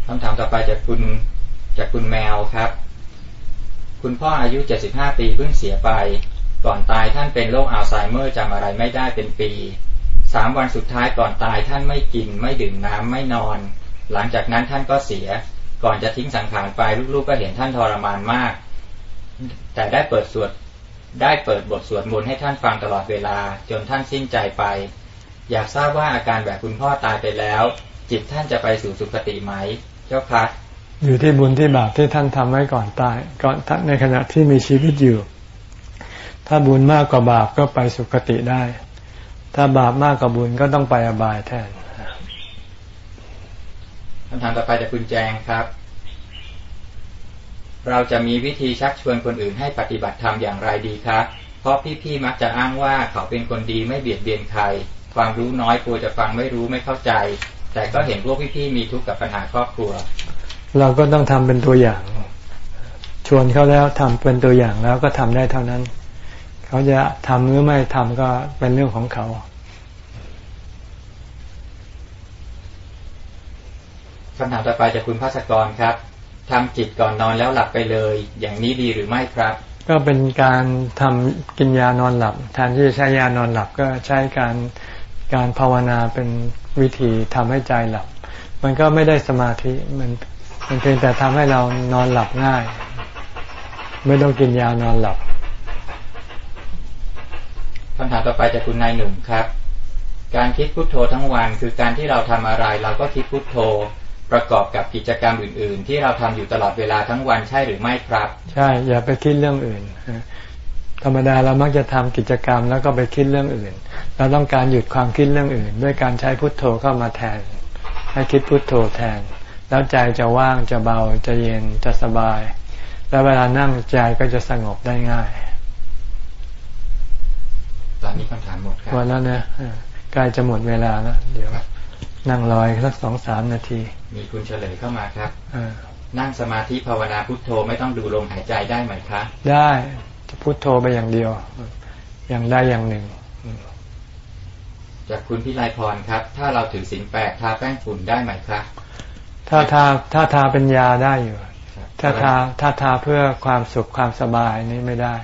คำถามต่อไปจากคุณจากคุณแมวครับ คุณพ่ออายุ 75 ปีเพิ่งเสียไป ก่อนตายท่านเป็นโรคอัลไซเมอร์จำอะไรไม่ได้เป็นปี สามวันสุดท้ายก่อนตายท่านไม่กิน ไม่ดื่มน้ำไม่นอน หลังจากนั้นท่านก็เสีย ก่อนจะทิ้งสังขารไปลูกๆก็เห็นท่านทรมานมาก แต่ได้เปิดสวดได้เปิดบทสวดมนต์ให้ท่านฟังตลอดเวลา จนท่านสิ้นใจไป อยากทราบว่าอาการแบบคุณพ่อตายไปแล้ว จิตท่านจะไปสู่สุคติไหม เจ้าคะอยู่ที่บุญที่บาปที่ท่านทำไว้ก่อนตาย ก่อนในขณะที่มีชีวิตอยู่ ถ้าบุญมากกว่าบาปก็ไปสุคติได้ ถ้าบาปมากกว่าบุญก็ต้องไปอบายแทนคำถามต่อไปจากคุณแจงครับ เราจะมีวิธีชักชวนคนอื่นให้ปฏิบัติธรรมอย่างไรดีครับเพราะพี่ๆมักจะอ้างว่าเขาเป็นคนดีไม่เบียดเบียนใคร ความรู้น้อยกลัวจะฟังไม่รู้ไม่เข้าใจ แต่ก็เห็นพวกพี่ๆมีทุกข์กับปัญหาครอบครัว เราก็ต้องทำเป็นตัวอย่าง ชวนเขาแล้วทำเป็นตัวอย่างแล้วก็ทำได้เท่านั้น เขาจะทำหรือไม่ทำก็เป็นเรื่องของเขาคำถามต่อไปจากคุณภาสกรครับ ทำจิตก่อนนอนแล้วหลับไปเลย อย่างนี้ดีหรือไม่ครับ ก็เป็นการทำกินยานอนหลับแทนที่จะใช้ยานอนหลับก็ใช้การการภาวนาเป็นวิธีทำให้ใจหลับ มันก็ไม่ได้สมาธิมันมันเพียงแต่ทำให้เรานอนหลับง่าย ไม่ต้องกินยานอนหลับคำถามต่อไปจากคุณนายหนุ่มครับ การคิดพุทโธทั้งวันคือการที่เราทำอะไร เราก็คิดพุทโธ ประกอบกับกิจกรรมอื่น ๆ ที่เราทำอยู่ตลอดเวลาทั้งวันใช่หรือไม่ครับ ใช่อย่าไปคิดเรื่องอื่น ธรรมดาเรามักจะทำกิจกรรมแล้วก็ไปคิดเรื่องอื่น เราต้องการหยุดความคิดเรื่องอื่น ด้วยการใช้พุทโธเข้ามาแทน ให้คิดพุทโธแทน แล้วใจจะว่างจะเบาจะเย็นจะสบาย แล้วเวลานั่งใจก็จะสงบได้ง่ายตอนนี้คำถามหมดครับวันแล้วนะใกล้จะหมดเวลาแล้วเดี๋ยว นั่งรอยสักสองสามนาที มีคุณเฉลยเข้ามาครับนั่งสมาธิภาวนาพุทโธไม่ต้องดูลมหายใจได้ไหมครับได้จะพุทโธไปอย่างเดียว อย่างได้อย่างหนึ่ง จากคุณพิไลพรครับ ถ้าเราถือสินแปดทาแป้งฝุ่นได้ไหมครับถ้าทาถ้าทาเป็นยาได้อยู่ ถ้าทาถ้าทาเพื่อความสุขความสบายนี่ไม่ได้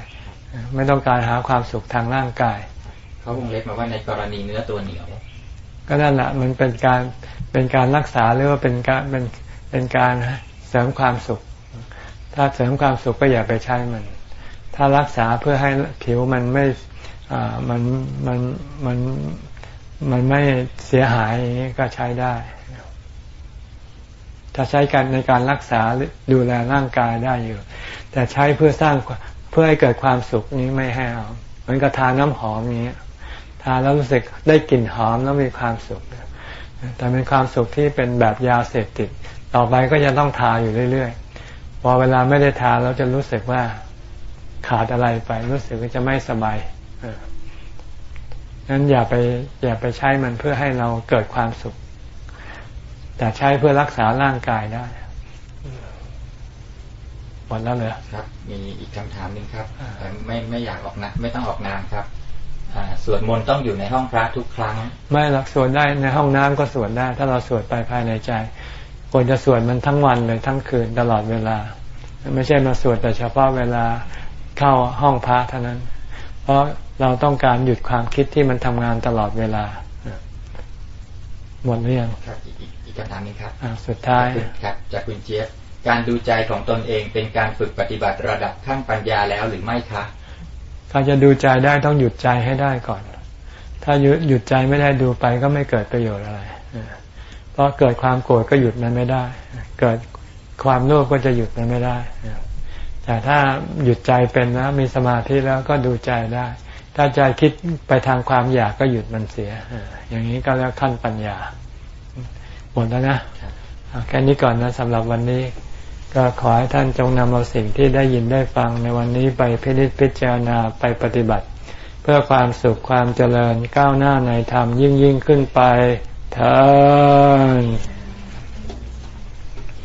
ไม่ต้องการหาความสุขทางร่างกาย เขาวงเล็บมาว่าในกรณีเนื้อตัวเหนียว ก็นั่นแหละมันเป็นการเป็นการรักษาหรือว่าเป็นการเป็นเป็นการเสริมความสุข ถ้าเสริมความสุขก็อย่าไปใช้มัน ถ้ารักษาเพื่อให้ผิวมันไม่อ่ามันมันมันมันไม่เสียหายอย่างนี้ก็ใช้ได้ ถ้าใช้กันในการรักษาดูแลร่างกายได้อยู่ แต่ใช้เพื่อสร้างเพื่อให้เกิดความสุขนี้ไม่ให้เอาเหมือนกับทาน้ำหอมนี้ ทานแล้วรู้สึกได้กลิ่นหอมแล้วมีความสุขแต่เป็นความสุขที่เป็นแบบยาเสพติด ต่อไปก็จะต้องทาอยู่เรื่อยๆ พอเวลาไม่ได้ทาเราจะรู้สึกว่าขาดอะไรไป รู้สึกว่าจะไม่สบายนั้นอย่าไปอย่าไปใช้มันเพื่อให้เราเกิดความสุข แต่ใช้เพื่อรักษาร่างกายได้หมดแล้วเลยครับ มีอีกคำถามหนึ่งครับแต่ไม่ไม่อยากออกนะไม่ต้องออกนามครับ สวดมนต์ต้องอยู่ในห้องพระทุกครั้ง ไม่หรอกสวดได้ในห้องน้ำก็สวดได้ ถ้าเราสวดไปภายในใจควรจะสวดมันทั้งวันเลยทั้งคืนตลอดเวลา ไม่ใช่มาสวดแต่เฉพาะเวลาเข้าห้องพระเท่านั้น เพราะเราต้องการหยุดความคิดที่มันทำงานตลอดเวลา หมดหรือยังครับอีกคำถามนึงครับสุดท้ายครับจากคุณเจี๊ยบการดูใจของตนเองเป็นการฝึกปฏิบัติระดับขั้นปัญญาแล้วหรือไม่คะ การจะดูใจได้ต้องหยุดใจให้ได้ก่อน ถ้าหยุดหยุดใจไม่ได้ดูไปก็ไม่เกิดประโยชน์อะไร เพราะเกิดความโกรธก็หยุดมันไม่ได้ เกิดความโลภก็จะหยุดมันไม่ได้ แต่ถ้าหยุดใจเป็นแล้วมีสมาธิแล้วก็ดูใจได้ ถ้าใจคิดไปทางความอยากก็หยุดมันเสีย อย่างนี้ก็เรียกขั้นปัญญา หมดแล้วนะแค่นี้ก่อนนะสำหรับวันนี้ ก็ขอให้ท่านจงนำเอาสิ่งที่ได้ยินได้ฟังในวันนี้ไปพิจิตพิจารณาไปปฏิบัติ เพื่อความสุขความเจริญก้าวหน้าในธรรมยิ่งยิ่งขึ้นไปเถิด